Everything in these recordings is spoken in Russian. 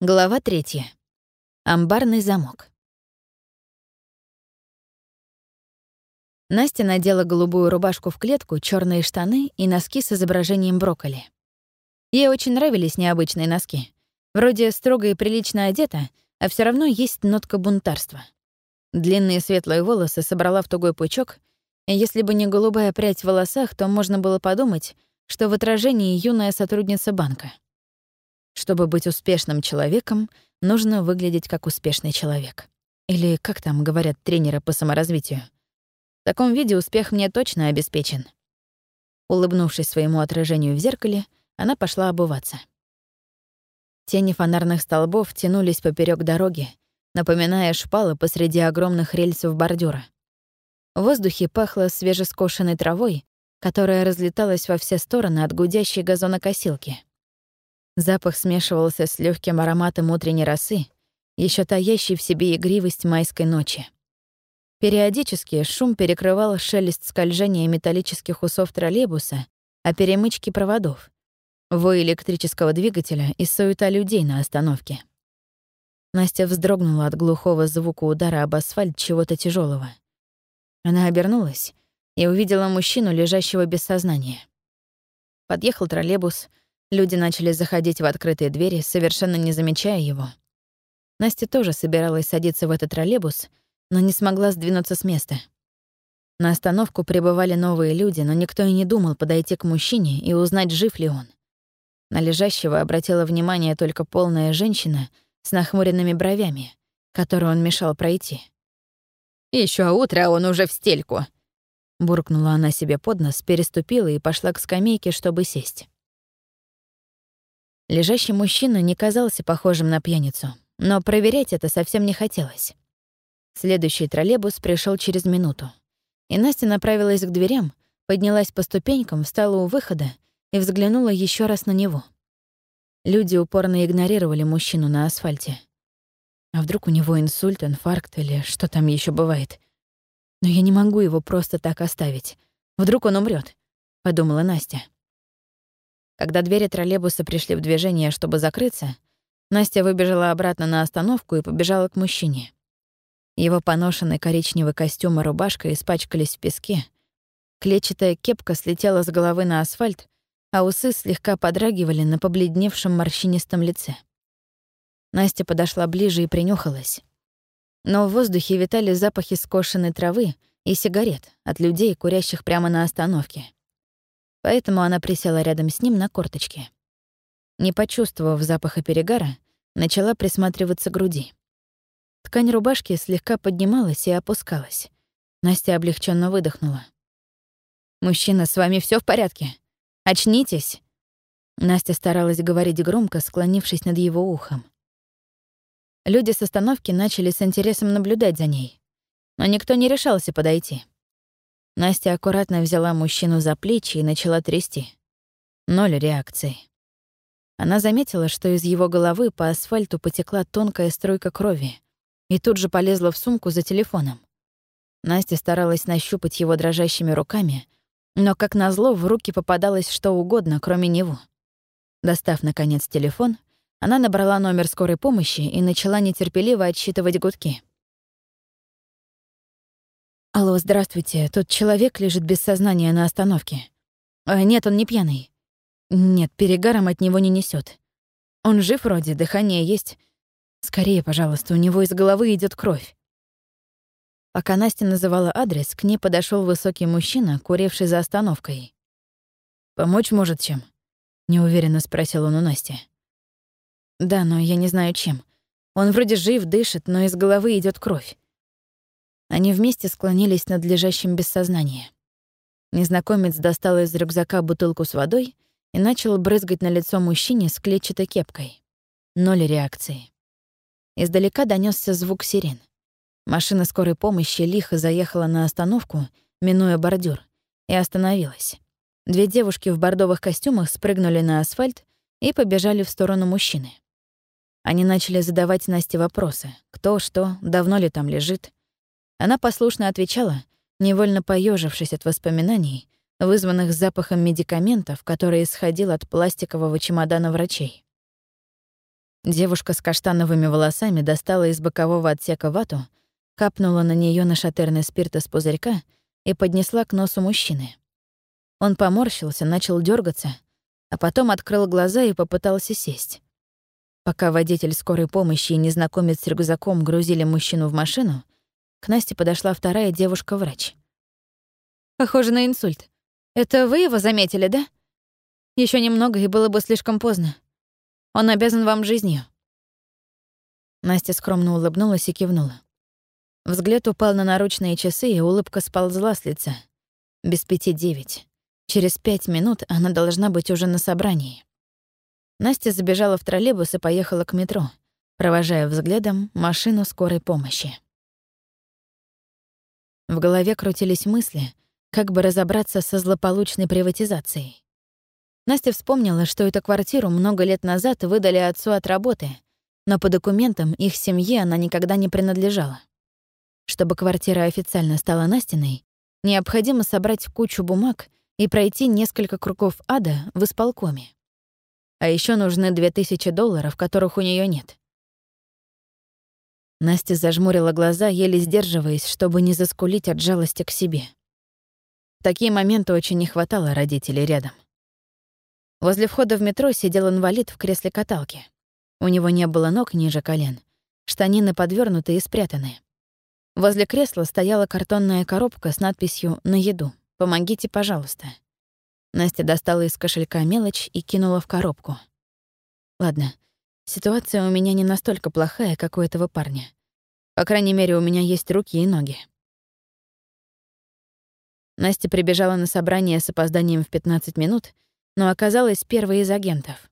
Глава третья. Амбарный замок. Настя надела голубую рубашку в клетку, черные штаны и носки с изображением брокколи. Ей очень нравились необычные носки. Вроде строго и прилично одета, а все равно есть нотка бунтарства. Длинные светлые волосы собрала в тугой пучок, и если бы не голубая прядь в волосах, то можно было подумать, что в отражении юная сотрудница банка — чтобы быть успешным человеком, нужно выглядеть как успешный человек. Или, как там говорят тренеры по саморазвитию. В таком виде успех мне точно обеспечен. Улыбнувшись своему отражению в зеркале, она пошла обуваться. Тени фонарных столбов тянулись поперек дороги, напоминая шпалы посреди огромных рельсов бордюра. В воздухе пахло свежескошенной травой, которая разлеталась во все стороны от гудящей газонокосилки. Запах смешивался с легким ароматом утренней росы, еще таящей в себе игривость майской ночи. Периодически шум перекрывал шелест скольжения металлических усов троллейбуса, а перемычки проводов, вой электрического двигателя и суета людей на остановке. Настя вздрогнула от глухого звука удара об асфальт чего-то тяжелого. Она обернулась и увидела мужчину, лежащего без сознания. Подъехал троллейбус, Люди начали заходить в открытые двери, совершенно не замечая его. Настя тоже собиралась садиться в этот троллейбус, но не смогла сдвинуться с места. На остановку прибывали новые люди, но никто и не думал подойти к мужчине и узнать, жив ли он. На лежащего обратила внимание только полная женщина с нахмуренными бровями, которую он мешал пройти. Еще утро, а он уже в стельку!» Буркнула она себе под нос, переступила и пошла к скамейке, чтобы сесть. Лежащий мужчина не казался похожим на пьяницу, но проверять это совсем не хотелось. Следующий троллейбус пришел через минуту. И Настя направилась к дверям, поднялась по ступенькам, встала у выхода и взглянула еще раз на него. Люди упорно игнорировали мужчину на асфальте. А вдруг у него инсульт, инфаркт или что там еще бывает? Но я не могу его просто так оставить. Вдруг он умрет, подумала Настя. Когда двери троллейбуса пришли в движение, чтобы закрыться, Настя выбежала обратно на остановку и побежала к мужчине. Его поношенный коричневый костюм и рубашка испачкались в песке. Клетчатая кепка слетела с головы на асфальт, а усы слегка подрагивали на побледневшем морщинистом лице. Настя подошла ближе и принюхалась. Но в воздухе витали запахи скошенной травы и сигарет от людей, курящих прямо на остановке поэтому она присела рядом с ним на корточке. Не почувствовав запаха перегара, начала присматриваться к груди. Ткань рубашки слегка поднималась и опускалась. Настя облегченно выдохнула. «Мужчина, с вами все в порядке? Очнитесь!» Настя старалась говорить громко, склонившись над его ухом. Люди с остановки начали с интересом наблюдать за ней, но никто не решался подойти. Настя аккуратно взяла мужчину за плечи и начала трясти. Ноль реакции. Она заметила, что из его головы по асфальту потекла тонкая струйка крови, и тут же полезла в сумку за телефоном. Настя старалась нащупать его дрожащими руками, но, как назло, в руки попадалось что угодно, кроме него. Достав, наконец, телефон, она набрала номер скорой помощи и начала нетерпеливо отсчитывать гудки. «Алло, здравствуйте. Тут человек лежит без сознания на остановке. А, нет, он не пьяный. Нет, перегаром от него не несет. Он жив вроде, дыхание есть. Скорее, пожалуйста, у него из головы идет кровь». Пока Настя называла адрес, к ней подошел высокий мужчина, куривший за остановкой. «Помочь может чем?» — неуверенно спросил он у Насти. «Да, но я не знаю чем. Он вроде жив, дышит, но из головы идет кровь. Они вместе склонились над лежащим без сознания. Незнакомец достал из рюкзака бутылку с водой и начал брызгать на лицо мужчине с клетчатой кепкой. Ноль реакции. Издалека донесся звук сирен. Машина скорой помощи лихо заехала на остановку, минуя бордюр, и остановилась. Две девушки в бордовых костюмах спрыгнули на асфальт и побежали в сторону мужчины. Они начали задавать Насте вопросы. Кто, что, давно ли там лежит. Она послушно отвечала, невольно поежившись от воспоминаний, вызванных запахом медикаментов, который исходил от пластикового чемодана врачей. Девушка с каштановыми волосами достала из бокового отсека вату, капнула на нее нашатырный спирт из пузырька и поднесла к носу мужчины. Он поморщился, начал дергаться, а потом открыл глаза и попытался сесть. Пока водитель скорой помощи и незнакомец с рюкзаком грузили мужчину в машину, к Насте подошла вторая девушка-врач. «Похоже на инсульт. Это вы его заметили, да? Еще немного, и было бы слишком поздно. Он обязан вам жизнью». Настя скромно улыбнулась и кивнула. Взгляд упал на наручные часы, и улыбка сползла с лица. Без пяти девять. Через пять минут она должна быть уже на собрании. Настя забежала в троллейбус и поехала к метро, провожая взглядом машину скорой помощи. В голове крутились мысли, как бы разобраться со злополучной приватизацией. Настя вспомнила, что эту квартиру много лет назад выдали отцу от работы, но по документам их семье она никогда не принадлежала. Чтобы квартира официально стала Настиной, необходимо собрать кучу бумаг и пройти несколько кругов ада в исполкоме. А еще нужны 2000 долларов, которых у нее нет. Настя зажмурила глаза, еле сдерживаясь, чтобы не заскулить от жалости к себе. В такие моменты очень не хватало родителей рядом. Возле входа в метро сидел инвалид в кресле каталки. У него не было ног ниже колен, штанины подвернуты и спрятаны. Возле кресла стояла картонная коробка с надписью «На еду. Помогите, пожалуйста». Настя достала из кошелька мелочь и кинула в коробку. Ладно, ситуация у меня не настолько плохая, как у этого парня. По крайней мере, у меня есть руки и ноги. Настя прибежала на собрание с опозданием в 15 минут — но оказалась первой из агентов.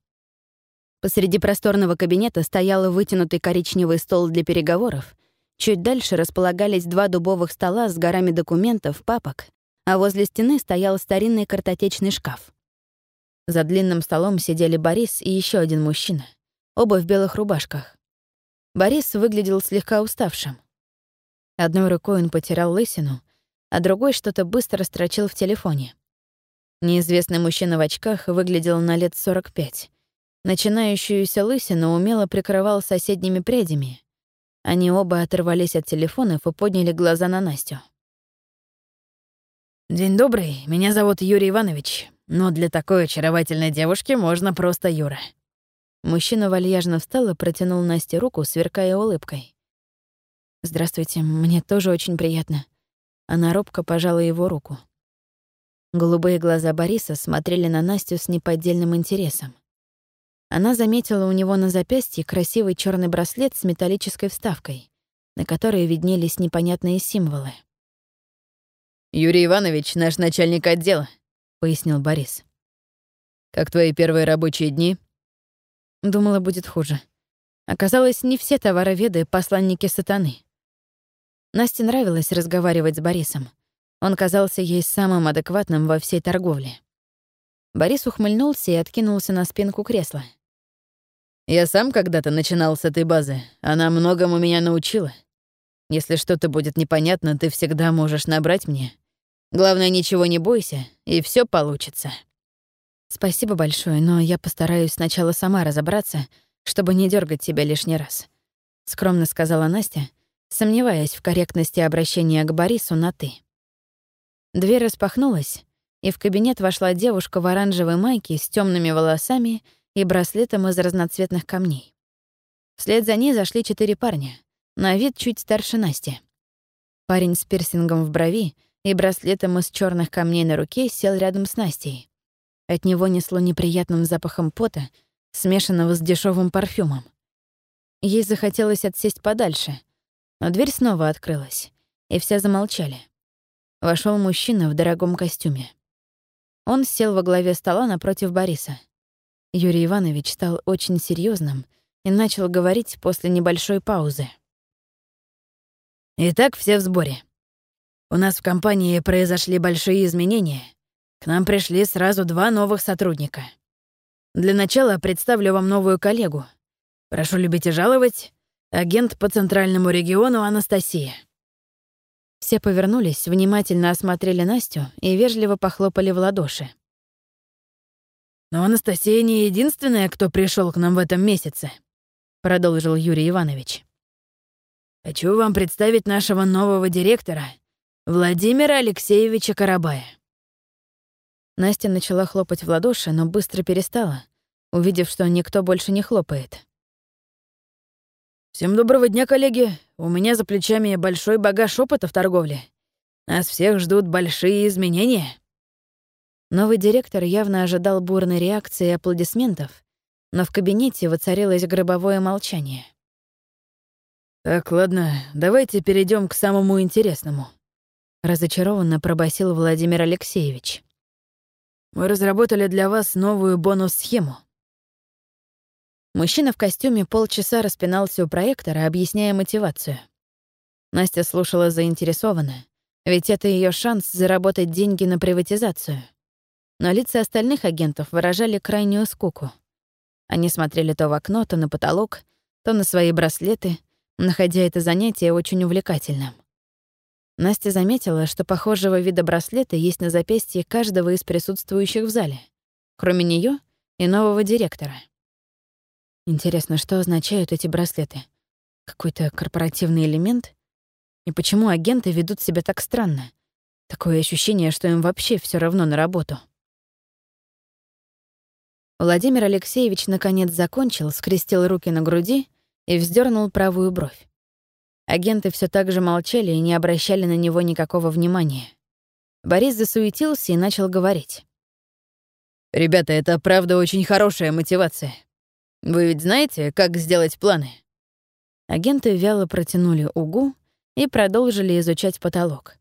Посреди просторного кабинета стоял вытянутый коричневый стол для переговоров, чуть дальше располагались два дубовых стола с горами документов, папок, а возле стены стоял старинный картотечный шкаф. За длинным столом сидели Борис и еще один мужчина, оба в белых рубашках. Борис выглядел слегка уставшим. Одной рукой он потерял лысину, а другой что-то быстро строчил в телефоне. Неизвестный мужчина в очках выглядел на лет 45. Начинающуюся лысину умело прикрывал соседними прядями. Они оба оторвались от телефонов и подняли глаза на Настю. «День добрый, меня зовут Юрий Иванович, но для такой очаровательной девушки можно просто Юра». Мужчина вальяжно встал и протянул Насте руку, сверкая улыбкой. «Здравствуйте, мне тоже очень приятно». Она робко пожала его руку. Голубые глаза Бориса смотрели на Настю с неподдельным интересом. Она заметила у него на запястье красивый черный браслет с металлической вставкой, на которой виднелись непонятные символы. «Юрий Иванович, наш начальник отдела», — пояснил Борис. «Как твои первые рабочие дни?» Думала, будет хуже. Оказалось, не все товароведы — посланники сатаны. Насте нравилось разговаривать с Борисом. Он казался ей самым адекватным во всей торговле. Борис ухмыльнулся и откинулся на спинку кресла. «Я сам когда-то начинал с этой базы. Она многому меня научила. Если что-то будет непонятно, ты всегда можешь набрать мне. Главное, ничего не бойся, и все получится». «Спасибо большое, но я постараюсь сначала сама разобраться, чтобы не дергать тебя лишний раз», — скромно сказала Настя, сомневаясь в корректности обращения к Борису на «ты». Дверь распахнулась, и в кабинет вошла девушка в оранжевой майке с темными волосами и браслетом из разноцветных камней. Вслед за ней зашли четыре парня, на вид чуть старше Насти. Парень с пирсингом в брови и браслетом из черных камней на руке сел рядом с Настей. От него несло неприятным запахом пота, смешанного с дешевым парфюмом. Ей захотелось отсесть подальше, но дверь снова открылась, и все замолчали вошел мужчина в дорогом костюме. Он сел во главе стола напротив Бориса. Юрий Иванович стал очень серьезным и начал говорить после небольшой паузы. «Итак, все в сборе. У нас в компании произошли большие изменения. К нам пришли сразу два новых сотрудника. Для начала представлю вам новую коллегу. Прошу любить и жаловать. Агент по Центральному региону Анастасия. Все повернулись, внимательно осмотрели Настю и вежливо похлопали в ладоши. «Но Анастасия не единственная, кто пришел к нам в этом месяце», продолжил Юрий Иванович. «Хочу вам представить нашего нового директора, Владимира Алексеевича Карабая». Настя начала хлопать в ладоши, но быстро перестала, увидев, что никто больше не хлопает. «Всем доброго дня, коллеги. У меня за плечами большой багаж опыта в торговле. Нас всех ждут большие изменения». Новый директор явно ожидал бурной реакции и аплодисментов, но в кабинете воцарилось гробовое молчание. «Так, ладно, давайте перейдем к самому интересному», — разочарованно пробасил Владимир Алексеевич. «Мы разработали для вас новую бонус-схему». Мужчина в костюме полчаса распинался у проектора, объясняя мотивацию. Настя слушала заинтересованно, ведь это ее шанс заработать деньги на приватизацию. Но лица остальных агентов выражали крайнюю скуку. Они смотрели то в окно, то на потолок, то на свои браслеты, находя это занятие очень увлекательным. Настя заметила, что похожего вида браслеты есть на запястье каждого из присутствующих в зале, кроме нее и нового директора. Интересно, что означают эти браслеты? Какой-то корпоративный элемент? И почему агенты ведут себя так странно? Такое ощущение, что им вообще все равно на работу. Владимир Алексеевич наконец закончил, скрестил руки на груди и вздернул правую бровь. Агенты все так же молчали и не обращали на него никакого внимания. Борис засуетился и начал говорить. «Ребята, это правда очень хорошая мотивация. Вы ведь знаете, как сделать планы?» Агенты вяло протянули угу и продолжили изучать потолок.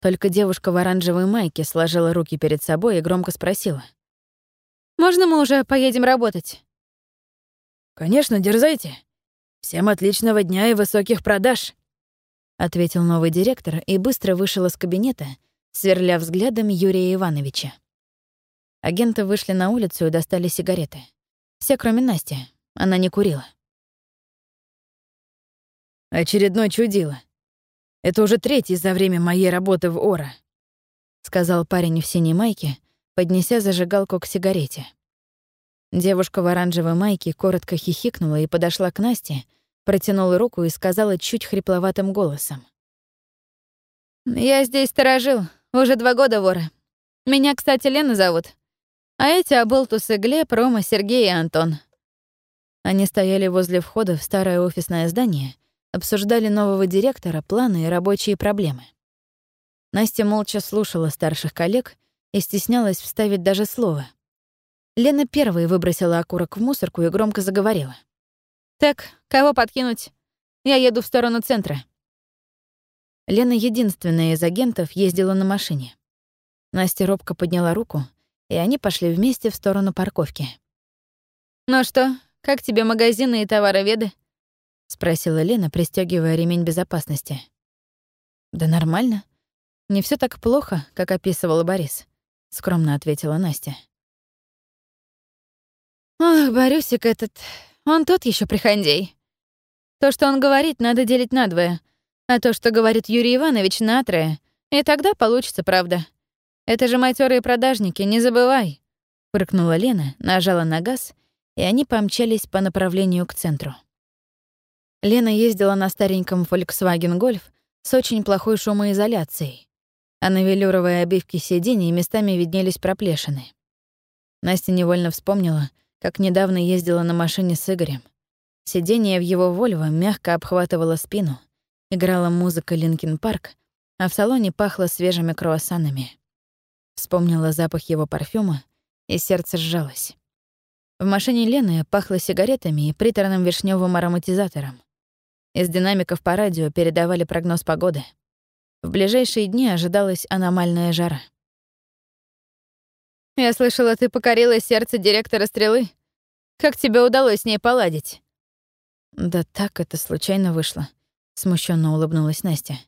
Только девушка в оранжевой майке сложила руки перед собой и громко спросила. Можно мы уже поедем работать?» «Конечно, дерзайте. Всем отличного дня и высоких продаж», — ответил новый директор и быстро вышел из кабинета, сверля взглядом Юрия Ивановича. Агенты вышли на улицу и достали сигареты. Все, кроме Насти. Она не курила. «Очередной чудило. Это уже третий за время моей работы в Ора», — сказал парень в синей майке, поднеся зажигалку к сигарете. Девушка в оранжевой майке коротко хихикнула и подошла к Насте, протянула руку и сказала чуть хрипловатым голосом. «Я здесь сторожил, уже два года вора. Меня, кстати, Лена зовут. А эти оболтусы Глеб, Рома, Сергей и Антон». Они стояли возле входа в старое офисное здание, обсуждали нового директора, планы и рабочие проблемы. Настя молча слушала старших коллег и стеснялась вставить даже слово. Лена первой выбросила окурок в мусорку и громко заговорила. «Так, кого подкинуть? Я еду в сторону центра». Лена единственная из агентов ездила на машине. Настя робко подняла руку, и они пошли вместе в сторону парковки. «Ну что, как тебе магазины и товароведы?» — спросила Лена, пристегивая ремень безопасности. «Да нормально. Не все так плохо, как описывал Борис скромно ответила Настя. Ох, Борюсик этот, он тот еще прихандей. То, что он говорит, надо делить на двое, а то, что говорит Юрий Иванович, на трое, и тогда получится правда. Это же матерые продажники, не забывай. Прыкнула Лена, нажала на газ, и они помчались по направлению к центру. Лена ездила на стареньком Volkswagen Golf с очень плохой шумоизоляцией а на велюровой обивке сидений местами виднелись проплешины. Настя невольно вспомнила, как недавно ездила на машине с Игорем. Сиденье в его «Volvo» мягко обхватывало спину, играла музыка «Linkin Park», а в салоне пахло свежими круассанами. Вспомнила запах его парфюма, и сердце сжалось. В машине Лены пахло сигаретами и приторным вишневым ароматизатором. Из динамиков по радио передавали прогноз погоды — в ближайшие дни ожидалась аномальная жара. «Я слышала, ты покорила сердце директора «Стрелы». Как тебе удалось с ней поладить?» «Да так это случайно вышло», — смущенно улыбнулась Настя.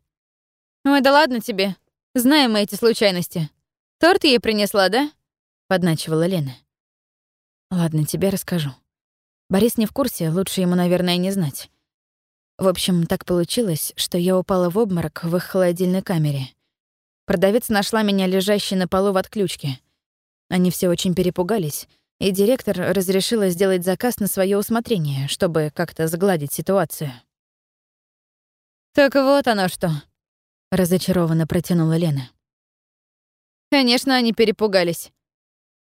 «Ой, да ладно тебе. Знаем мы эти случайности. Торт ей принесла, да?» — подначивала Лена. «Ладно, тебе расскажу. Борис не в курсе, лучше ему, наверное, не знать. В общем, так получилось, что я упала в обморок в их холодильной камере. Продавец нашла меня лежащей на полу в отключке. Они все очень перепугались, и директор разрешила сделать заказ на свое усмотрение, чтобы как-то загладить ситуацию. «Так вот оно что», — разочарованно протянула Лена. «Конечно, они перепугались.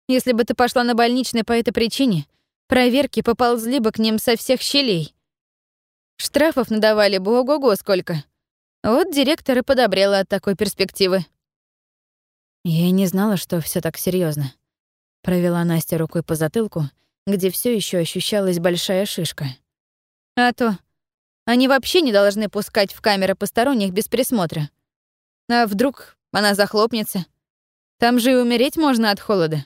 Если бы ты пошла на больничный по этой причине, проверки поползли бы к ним со всех щелей. Штрафов надавали бы ого-го сколько. Вот директор и подобрела от такой перспективы». Я и не знала, что все так серьезно. Провела Настя рукой по затылку, где все еще ощущалась большая шишка. А то они вообще не должны пускать в камеры посторонних без присмотра. А вдруг она захлопнется? Там же и умереть можно от холода.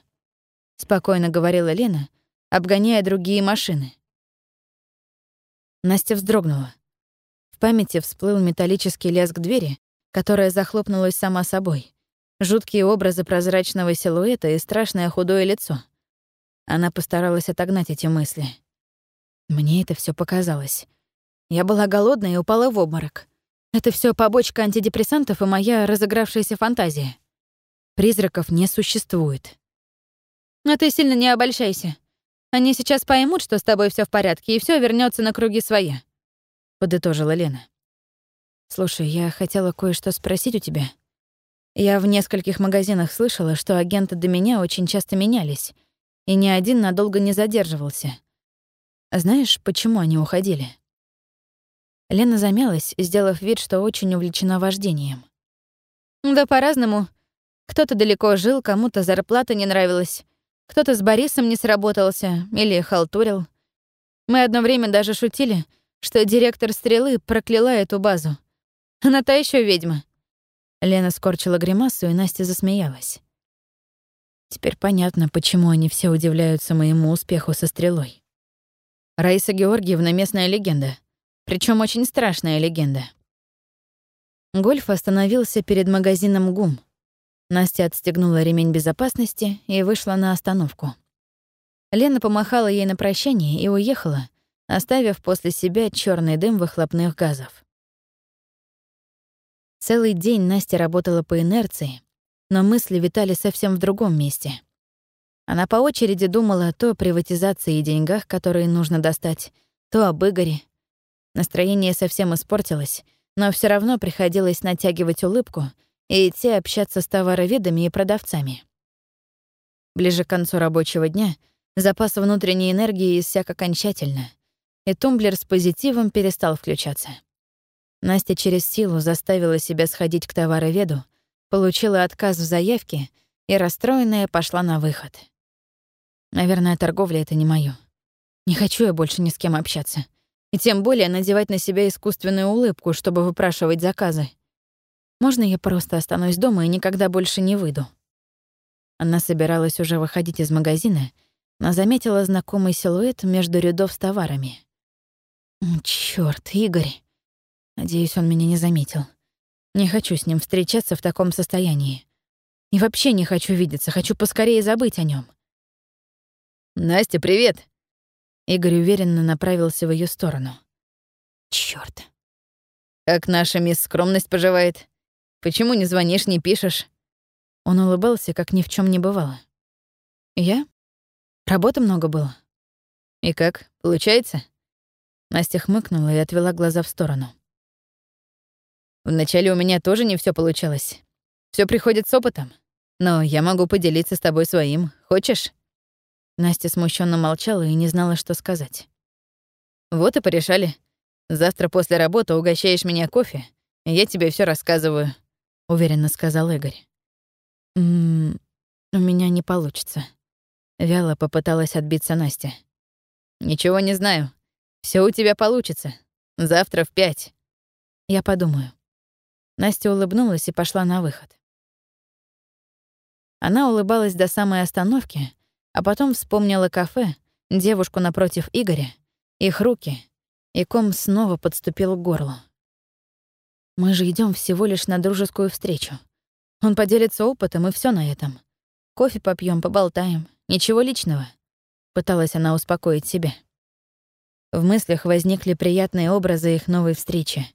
Спокойно говорила Лена, обгоняя другие машины. Настя вздрогнула. В памяти всплыл металлический лязг двери, которая захлопнулась сама собой. Жуткие образы прозрачного силуэта и страшное худое лицо. Она постаралась отогнать эти мысли. Мне это все показалось. Я была голодная и упала в обморок. Это все побочка антидепрессантов и моя разыгравшаяся фантазия. Призраков не существует. Но ты сильно не обольщайся. Они сейчас поймут, что с тобой все в порядке, и все вернется на круги своя», — подытожила Лена. «Слушай, я хотела кое-что спросить у тебя». Я в нескольких магазинах слышала, что агенты до меня очень часто менялись, и ни один надолго не задерживался. Знаешь, почему они уходили? Лена замялась, сделав вид, что очень увлечена вождением. Да по-разному. Кто-то далеко жил, кому-то зарплата не нравилась, кто-то с Борисом не сработался или халтурил. Мы одно время даже шутили, что директор «Стрелы» прокляла эту базу. Она та еще ведьма. Лена скорчила гримасу, и Настя засмеялась. Теперь понятно, почему они все удивляются моему успеху со стрелой. Раиса Георгиевна — местная легенда. причем очень страшная легенда. Гольф остановился перед магазином ГУМ. Настя отстегнула ремень безопасности и вышла на остановку. Лена помахала ей на прощание и уехала, оставив после себя черный дым выхлопных газов. Целый день Настя работала по инерции, но мысли витали совсем в другом месте. Она по очереди думала то о приватизации и деньгах, которые нужно достать, то об Игоре. Настроение совсем испортилось, но все равно приходилось натягивать улыбку и идти общаться с товароведами и продавцами. Ближе к концу рабочего дня запас внутренней энергии иссяк окончательно, и тумблер с позитивом перестал включаться. Настя через силу заставила себя сходить к товароведу, получила отказ в заявке и, расстроенная, пошла на выход. Наверное, торговля — это не моё. Не хочу я больше ни с кем общаться. И тем более надевать на себя искусственную улыбку, чтобы выпрашивать заказы. Можно я просто останусь дома и никогда больше не выйду? Она собиралась уже выходить из магазина, но заметила знакомый силуэт между рядов с товарами. Чёрт, Игорь. Надеюсь, он меня не заметил. Не хочу с ним встречаться в таком состоянии. И вообще не хочу видеться, хочу поскорее забыть о нем. «Настя, привет!» Игорь уверенно направился в ее сторону. Черт! «Как наша мисс Скромность поживает? Почему не звонишь, не пишешь?» Он улыбался, как ни в чем не бывало. «Я? Работы много было». «И как, получается?» Настя хмыкнула и отвела глаза в сторону. Вначале у меня тоже не все получалось. Все приходит с опытом. Но я могу поделиться с тобой своим. Хочешь?» Настя смущенно молчала и не знала, что сказать. «Вот и порешали. Завтра после работы угощаешь меня кофе, и я тебе все рассказываю», — уверенно сказал Игорь. «М у меня не получится». Вяло попыталась отбиться Настя. «Ничего не знаю. Все у тебя получится. Завтра в пять. Я подумаю». Настя улыбнулась и пошла на выход. Она улыбалась до самой остановки, а потом вспомнила кафе, девушку напротив Игоря, их руки, и ком снова подступил к горлу. Мы же идем всего лишь на дружескую встречу. Он поделится опытом, и все на этом. Кофе попьем, поболтаем. Ничего личного. Пыталась она успокоить себя. В мыслях возникли приятные образы их новой встречи.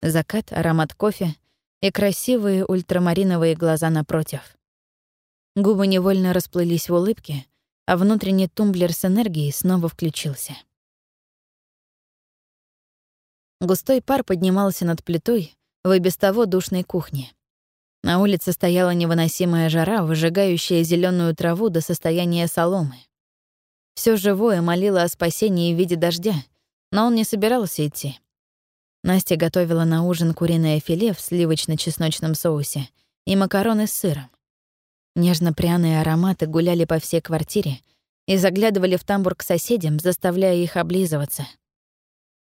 Закат, аромат кофе, и красивые ультрамариновые глаза напротив. Губы невольно расплылись в улыбке, а внутренний тумблер с энергией снова включился. Густой пар поднимался над плитой в и без того душной кухне. На улице стояла невыносимая жара, выжигающая зеленую траву до состояния соломы. Все живое молило о спасении в виде дождя, но он не собирался идти. Настя готовила на ужин куриное филе в сливочно-чесночном соусе и макароны с сыром. Нежно-пряные ароматы гуляли по всей квартире и заглядывали в тамбур к соседям, заставляя их облизываться.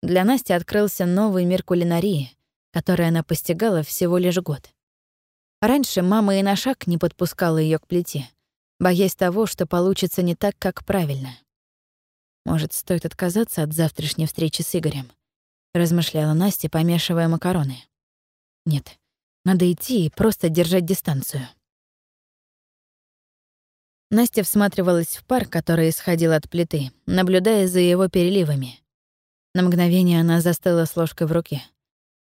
Для Насти открылся новый мир кулинарии, который она постигала всего лишь год. Раньше мама и на шаг не подпускала ее к плите, боясь того, что получится не так, как правильно. Может, стоит отказаться от завтрашней встречи с Игорем? Размышляла Настя, помешивая макароны. Нет, надо идти и просто держать дистанцию. Настя всматривалась в пар, который исходил от плиты, наблюдая за его переливами. На мгновение она застыла с ложкой в руке.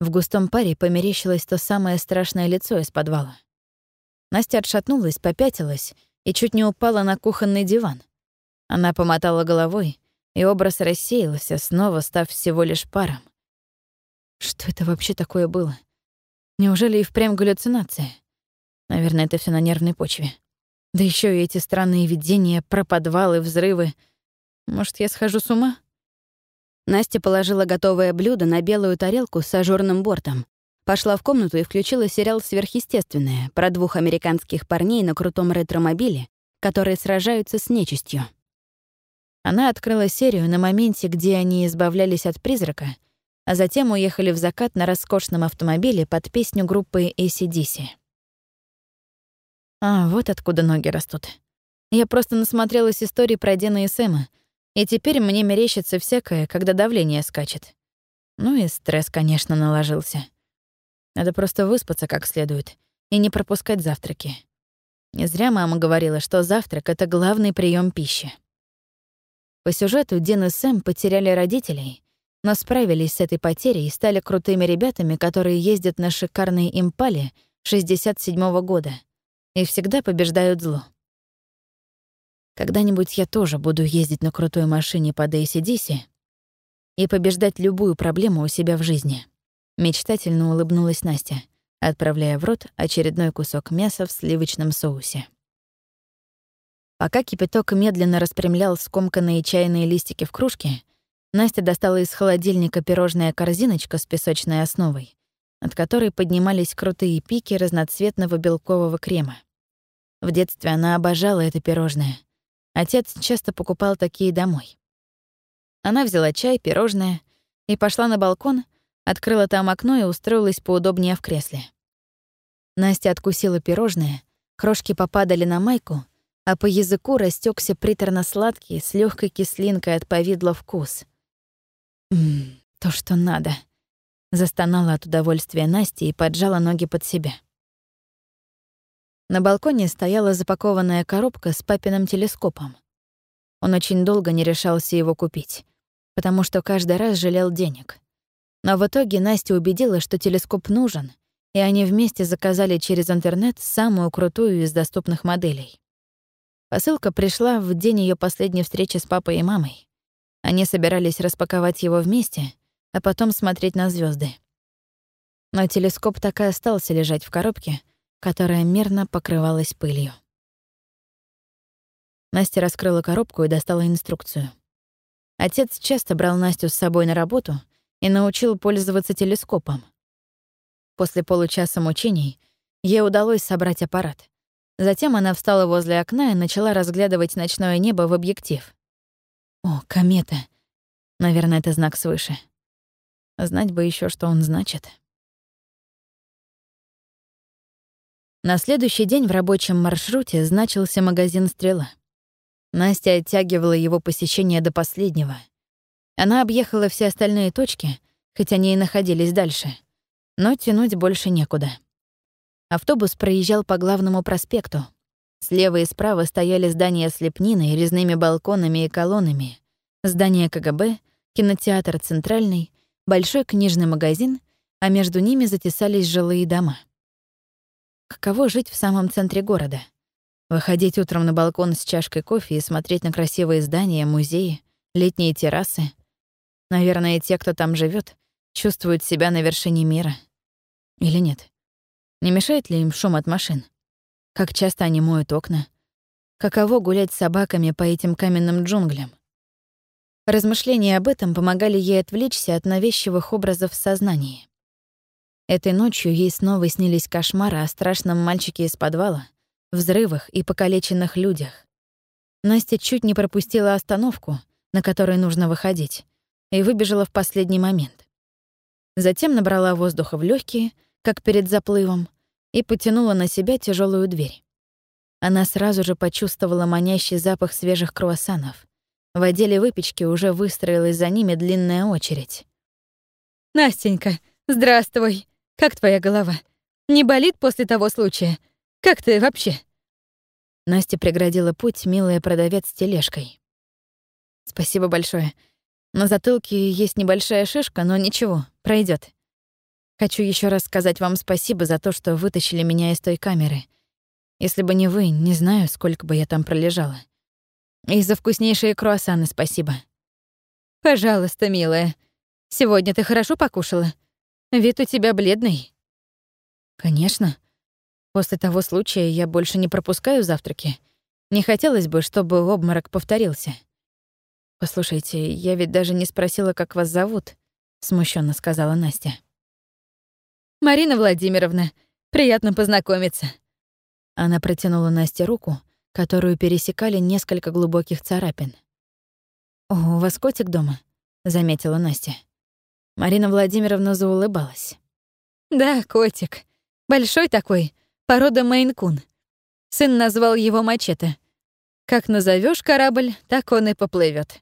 В густом паре померещилось то самое страшное лицо из подвала. Настя отшатнулась, попятилась и чуть не упала на кухонный диван. Она помотала головой, и образ рассеялся, снова став всего лишь паром. Что это вообще такое было? Неужели и впрямь галлюцинация? Наверное, это все на нервной почве. Да еще и эти странные видения про подвалы, взрывы. Может, я схожу с ума? Настя положила готовое блюдо на белую тарелку с ажурным бортом, пошла в комнату и включила сериал «Сверхъестественное» про двух американских парней на крутом ретромобиле, которые сражаются с нечистью. Она открыла серию на моменте, где они избавлялись от призрака, а затем уехали в закат на роскошном автомобиле под песню группы ACDC. А, вот откуда ноги растут. Я просто насмотрелась истории про Дена и Сэма, и теперь мне мерещится всякое, когда давление скачет. Ну и стресс, конечно, наложился. Надо просто выспаться как следует и не пропускать завтраки. Не зря мама говорила, что завтрак — это главный прием пищи. По сюжету Дин и Сэм потеряли родителей, но справились с этой потерей и стали крутыми ребятами, которые ездят на шикарной импале 67-го года и всегда побеждают зло. Когда-нибудь я тоже буду ездить на крутой машине по ACDC и побеждать любую проблему у себя в жизни. Мечтательно улыбнулась Настя, отправляя в рот очередной кусок мяса в сливочном соусе. Пока кипяток медленно распрямлял скомканные чайные листики в кружке, Настя достала из холодильника пирожная корзиночка с песочной основой, от которой поднимались крутые пики разноцветного белкового крема. В детстве она обожала это пирожное. Отец часто покупал такие домой. Она взяла чай, пирожное и пошла на балкон, открыла там окно и устроилась поудобнее в кресле. Настя откусила пирожное, крошки попадали на майку, а по языку растекся приторно-сладкий с легкой кислинкой от повидла вкус. «Ммм, то, что надо», — застонала от удовольствия Настя и поджала ноги под себя. На балконе стояла запакованная коробка с папиным телескопом. Он очень долго не решался его купить, потому что каждый раз жалел денег. Но в итоге Настя убедила, что телескоп нужен, и они вместе заказали через интернет самую крутую из доступных моделей. Посылка пришла в день ее последней встречи с папой и мамой. Они собирались распаковать его вместе, а потом смотреть на звезды. Но телескоп так и остался лежать в коробке, которая мерно покрывалась пылью. Настя раскрыла коробку и достала инструкцию. Отец часто брал Настю с собой на работу и научил пользоваться телескопом. После получаса мучений ей удалось собрать аппарат. Затем она встала возле окна и начала разглядывать ночное небо в объектив. О, комета. Наверное, это знак свыше. Знать бы еще, что он значит. На следующий день в рабочем маршруте значился магазин «Стрела». Настя оттягивала его посещение до последнего. Она объехала все остальные точки, хоть они и находились дальше. Но тянуть больше некуда. Автобус проезжал по главному проспекту. Слева и справа стояли здания с лепниной, резными балконами и колоннами, здание КГБ, кинотеатр «Центральный», большой книжный магазин, а между ними затесались жилые дома. Каково жить в самом центре города? Выходить утром на балкон с чашкой кофе и смотреть на красивые здания, музеи, летние террасы. Наверное, те, кто там живет, чувствуют себя на вершине мира. Или нет? Не мешает ли им шум от машин? Как часто они моют окна? Каково гулять с собаками по этим каменным джунглям? Размышления об этом помогали ей отвлечься от навязчивых образов в сознании. Этой ночью ей снова снились кошмары о страшном мальчике из подвала, взрывах и покалеченных людях. Настя чуть не пропустила остановку, на которой нужно выходить, и выбежала в последний момент. Затем набрала воздуха в легкие, как перед заплывом, и потянула на себя тяжелую дверь. Она сразу же почувствовала манящий запах свежих круассанов. В отделе выпечки уже выстроилась за ними длинная очередь. «Настенька, здравствуй!» Как твоя голова? Не болит после того случая? Как ты вообще?» Настя преградила путь, милая продавец с тележкой. «Спасибо большое. На затылке есть небольшая шишка, но ничего, пройдет. Хочу еще раз сказать вам спасибо за то, что вытащили меня из той камеры. Если бы не вы, не знаю, сколько бы я там пролежала. И за вкуснейшие круассаны спасибо». «Пожалуйста, милая. Сегодня ты хорошо покушала?» Вид у тебя бледный. Конечно. После того случая я больше не пропускаю завтраки. Не хотелось бы, чтобы обморок повторился. Послушайте, я ведь даже не спросила, как вас зовут, смущенно сказала Настя. Марина Владимировна, приятно познакомиться. Она протянула Насте руку, которую пересекали несколько глубоких царапин. «О, у вас котик дома?» — заметила Настя. Марина Владимировна заулыбалась. «Да, котик. Большой такой, порода Мейн-кун. Сын назвал его Мачете. Как назовешь корабль, так он и поплывет,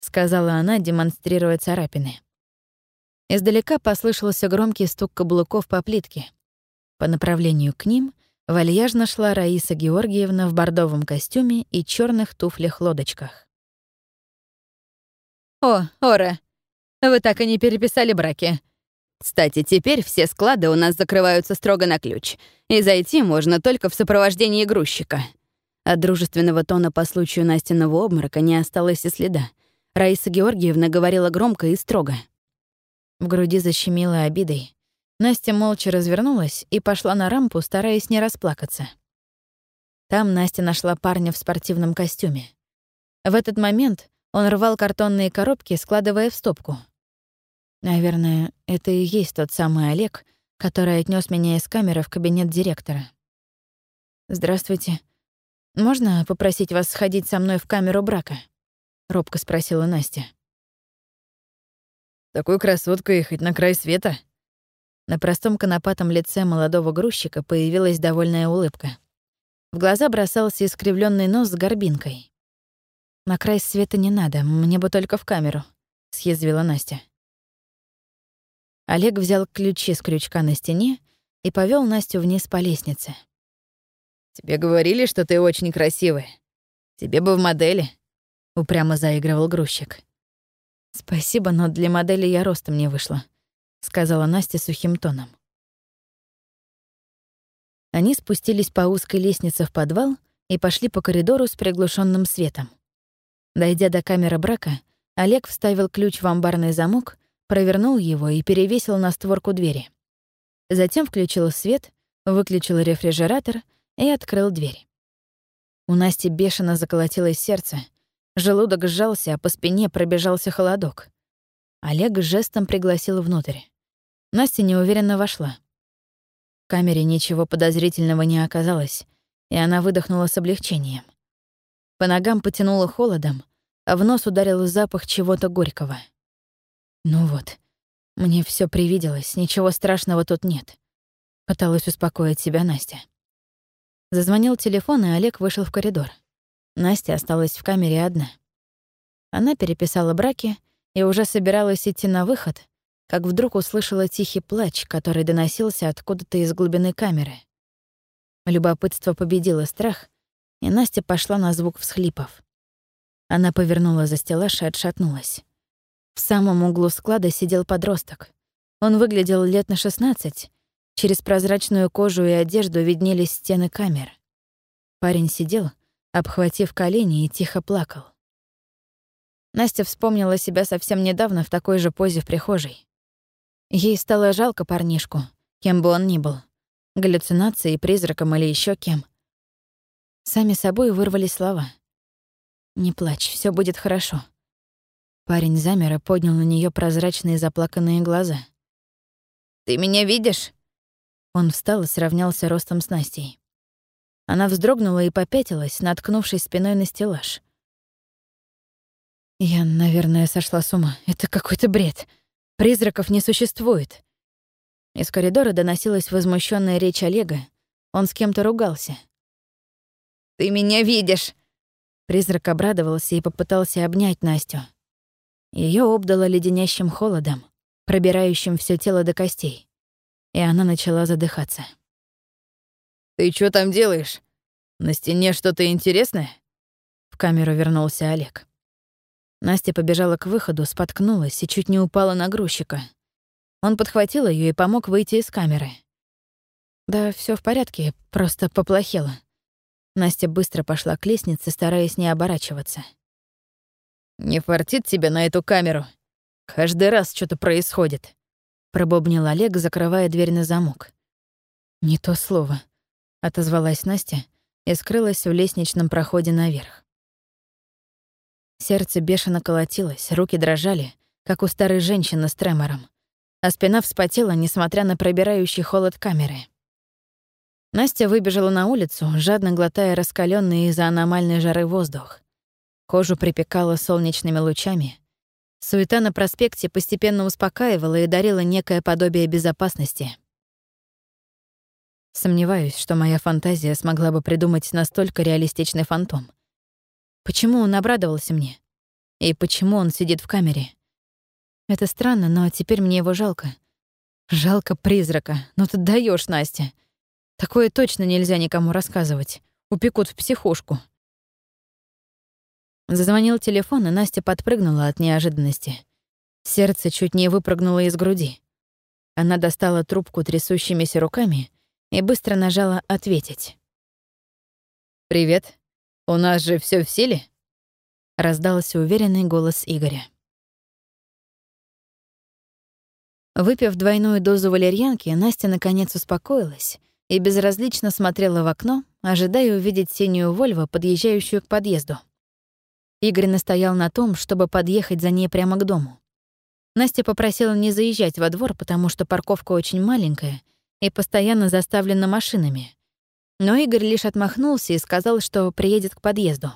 сказала она, демонстрируя царапины. Издалека послышался громкий стук каблуков по плитке. По направлению к ним вальяжно шла Раиса Георгиевна в бордовом костюме и черных туфлях-лодочках. «О, Ора, вы так и не переписали браки. Кстати, теперь все склады у нас закрываются строго на ключ, и зайти можно только в сопровождении грузчика». От дружественного тона по случаю Настиного обморока не осталось и следа. Раиса Георгиевна говорила громко и строго. В груди защемило обидой. Настя молча развернулась и пошла на рампу, стараясь не расплакаться. Там Настя нашла парня в спортивном костюме. В этот момент он рвал картонные коробки, складывая в стопку. Наверное, это и есть тот самый Олег, который отнес меня из камеры в кабинет директора. «Здравствуйте. Можно попросить вас сходить со мной в камеру брака?» — робко спросила Настя. «Такой красоткой хоть на край света?» На простом конопатом лице молодого грузчика появилась довольная улыбка. В глаза бросался искривленный нос с горбинкой. «На край света не надо, мне бы только в камеру», — съязвила Настя. Олег взял ключи с крючка на стене и повел Настю вниз по лестнице. «Тебе говорили, что ты очень красивая. Тебе бы в модели», — упрямо заигрывал грузчик. «Спасибо, но для модели я ростом не вышла», — сказала Настя сухим тоном. Они спустились по узкой лестнице в подвал и пошли по коридору с приглушенным светом. Дойдя до камеры брака, Олег вставил ключ в амбарный замок, провернул его и перевесил на створку двери. Затем включил свет, выключил рефрижератор и открыл дверь. У Насти бешено заколотилось сердце, желудок сжался, а по спине пробежался холодок. Олег жестом пригласил внутрь. Настя неуверенно вошла. В камере ничего подозрительного не оказалось, и она выдохнула с облегчением. По ногам потянуло холодом, а в нос ударил запах чего-то горького. Ну вот, мне все привиделось, ничего страшного тут нет. Пыталась успокоить себя Настя. Зазвонил телефон, и Олег вышел в коридор. Настя осталась в камере одна. Она переписала браки и уже собиралась идти на выход, как вдруг услышала тихий плач, который доносился откуда-то из глубины камеры. Любопытство победило страх, и Настя пошла на звук всхлипов. Она повернула за стеллаж и отшатнулась. В самом углу склада сидел подросток. Он выглядел лет на 16. Через прозрачную кожу и одежду виднелись стены камер. Парень сидел, обхватив колени, и тихо плакал. Настя вспомнила себя совсем недавно в такой же позе в прихожей. Ей стало жалко парнишку, кем бы он ни был. Галлюцинацией, призраком или еще кем. Сами собой вырвались слова. «Не плачь, все будет хорошо». Парень замер и поднял на нее прозрачные заплаканные глаза. «Ты меня видишь?» Он встал и сравнялся ростом с Настей. Она вздрогнула и попятилась, наткнувшись спиной на стеллаж. «Я, наверное, сошла с ума. Это какой-то бред. Призраков не существует». Из коридора доносилась возмущенная речь Олега. Он с кем-то ругался. «Ты меня видишь!» Призрак обрадовался и попытался обнять Настю. Ее обдало леденящим холодом, пробирающим все тело до костей, и она начала задыхаться. «Ты что там делаешь? На стене что-то интересное?» В камеру вернулся Олег. Настя побежала к выходу, споткнулась и чуть не упала на грузчика. Он подхватил ее и помог выйти из камеры. Да, все в порядке, просто поплохело. Настя быстро пошла к лестнице, стараясь не оборачиваться. «Не фартит тебе на эту камеру? Каждый раз что-то происходит», — пробобнил Олег, закрывая дверь на замок. «Не то слово», — отозвалась Настя и скрылась в лестничном проходе наверх. Сердце бешено колотилось, руки дрожали, как у старой женщины с тремором, а спина вспотела, несмотря на пробирающий холод камеры. Настя выбежала на улицу, жадно глотая раскаленный из-за аномальной жары воздух. Кожу припекала солнечными лучами. Суета на проспекте постепенно успокаивала и дарила некое подобие безопасности. Сомневаюсь, что моя фантазия смогла бы придумать настолько реалистичный фантом. Почему он обрадовался мне? И почему он сидит в камере? Это странно, но теперь мне его жалко. Жалко призрака. Ну ты даешь, Настя. Такое точно нельзя никому рассказывать. Упекут в психушку. Зазвонил телефон, и Настя подпрыгнула от неожиданности. Сердце чуть не выпрыгнуло из груди. Она достала трубку трясущимися руками и быстро нажала «Ответить». «Привет. У нас же все в силе?» — раздался уверенный голос Игоря. Выпив двойную дозу валерьянки, Настя наконец успокоилась и безразлично смотрела в окно, ожидая увидеть синюю Вольво, подъезжающую к подъезду. Игорь настоял на том, чтобы подъехать за ней прямо к дому. Настя попросила не заезжать во двор, потому что парковка очень маленькая и постоянно заставлена машинами. Но Игорь лишь отмахнулся и сказал, что приедет к подъезду.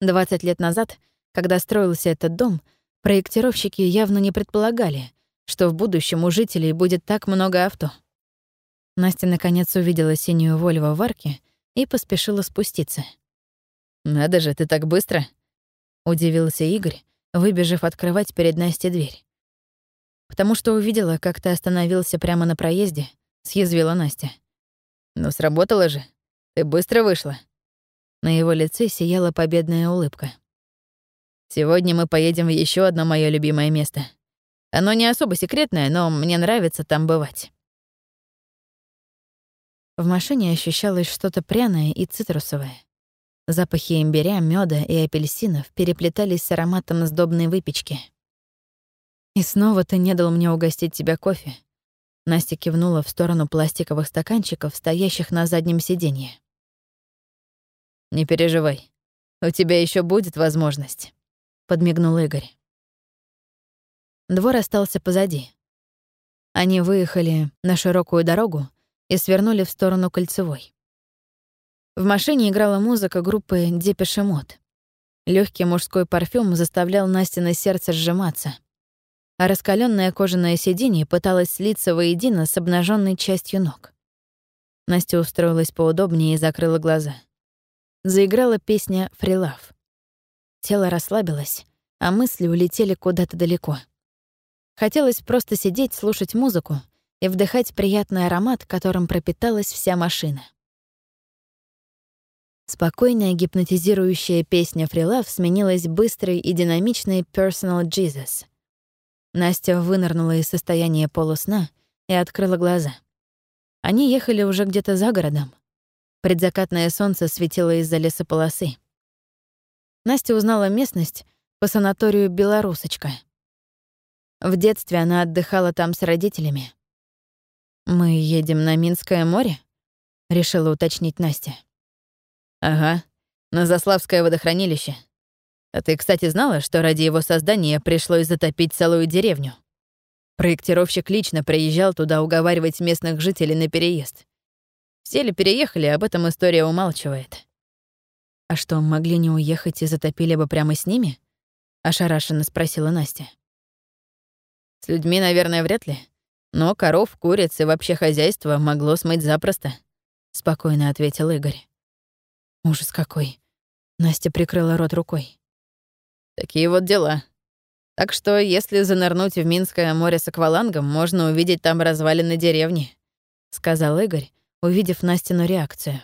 20 лет назад, когда строился этот дом, проектировщики явно не предполагали, что в будущем у жителей будет так много авто. Настя наконец увидела синюю Вольво в арке и поспешила спуститься. «Надо же, ты так быстро!» — удивился Игорь, выбежав открывать перед Настей дверь. «Потому что увидела, как ты остановился прямо на проезде», — съязвила Настя. «Ну, сработало же. Ты быстро вышла». На его лице сияла победная улыбка. «Сегодня мы поедем в еще одно мое любимое место. Оно не особо секретное, но мне нравится там бывать». В машине ощущалось что-то пряное и цитрусовое. Запахи имбиря, меда и апельсинов переплетались с ароматом сдобной выпечки. «И снова ты не дал мне угостить тебя кофе». Настя кивнула в сторону пластиковых стаканчиков, стоящих на заднем сиденье. «Не переживай, у тебя еще будет возможность», — подмигнул Игорь. Двор остался позади. Они выехали на широкую дорогу, и свернули в сторону Кольцевой. В машине играла музыка группы Депеши Мод. Легкий мужской парфюм заставлял Настина сердце сжиматься, а раскаленное кожаное сиденье пыталось слиться воедино с обнаженной частью ног. Настя устроилась поудобнее и закрыла глаза. Заиграла песня «Фрилав». Тело расслабилось, а мысли улетели куда-то далеко. Хотелось просто сидеть, слушать музыку и вдыхать приятный аромат, которым пропиталась вся машина. Спокойная гипнотизирующая песня Фрилав сменилась быстрой и динамичной «Personal Jesus». Настя вынырнула из состояния полусна и открыла глаза. Они ехали уже где-то за городом. Предзакатное солнце светило из-за лесополосы. Настя узнала местность по санаторию «Белорусочка». В детстве она отдыхала там с родителями. «Мы едем на Минское море?» — решила уточнить Настя. «Ага, на Заславское водохранилище. А ты, кстати, знала, что ради его создания пришлось затопить целую деревню? Проектировщик лично приезжал туда уговаривать местных жителей на переезд. Все ли переехали, об этом история умалчивает. «А что, могли не уехать и затопили бы прямо с ними?» — ошарашенно спросила Настя. «С людьми, наверное, вряд ли. Но коров, куриц и вообще хозяйство могло смыть запросто», — спокойно ответил Игорь. Ужас какой. Настя прикрыла рот рукой. Такие вот дела. Так что, если занырнуть в Минское море с аквалангом, можно увидеть там развалины деревни, сказал Игорь, увидев Настину реакцию.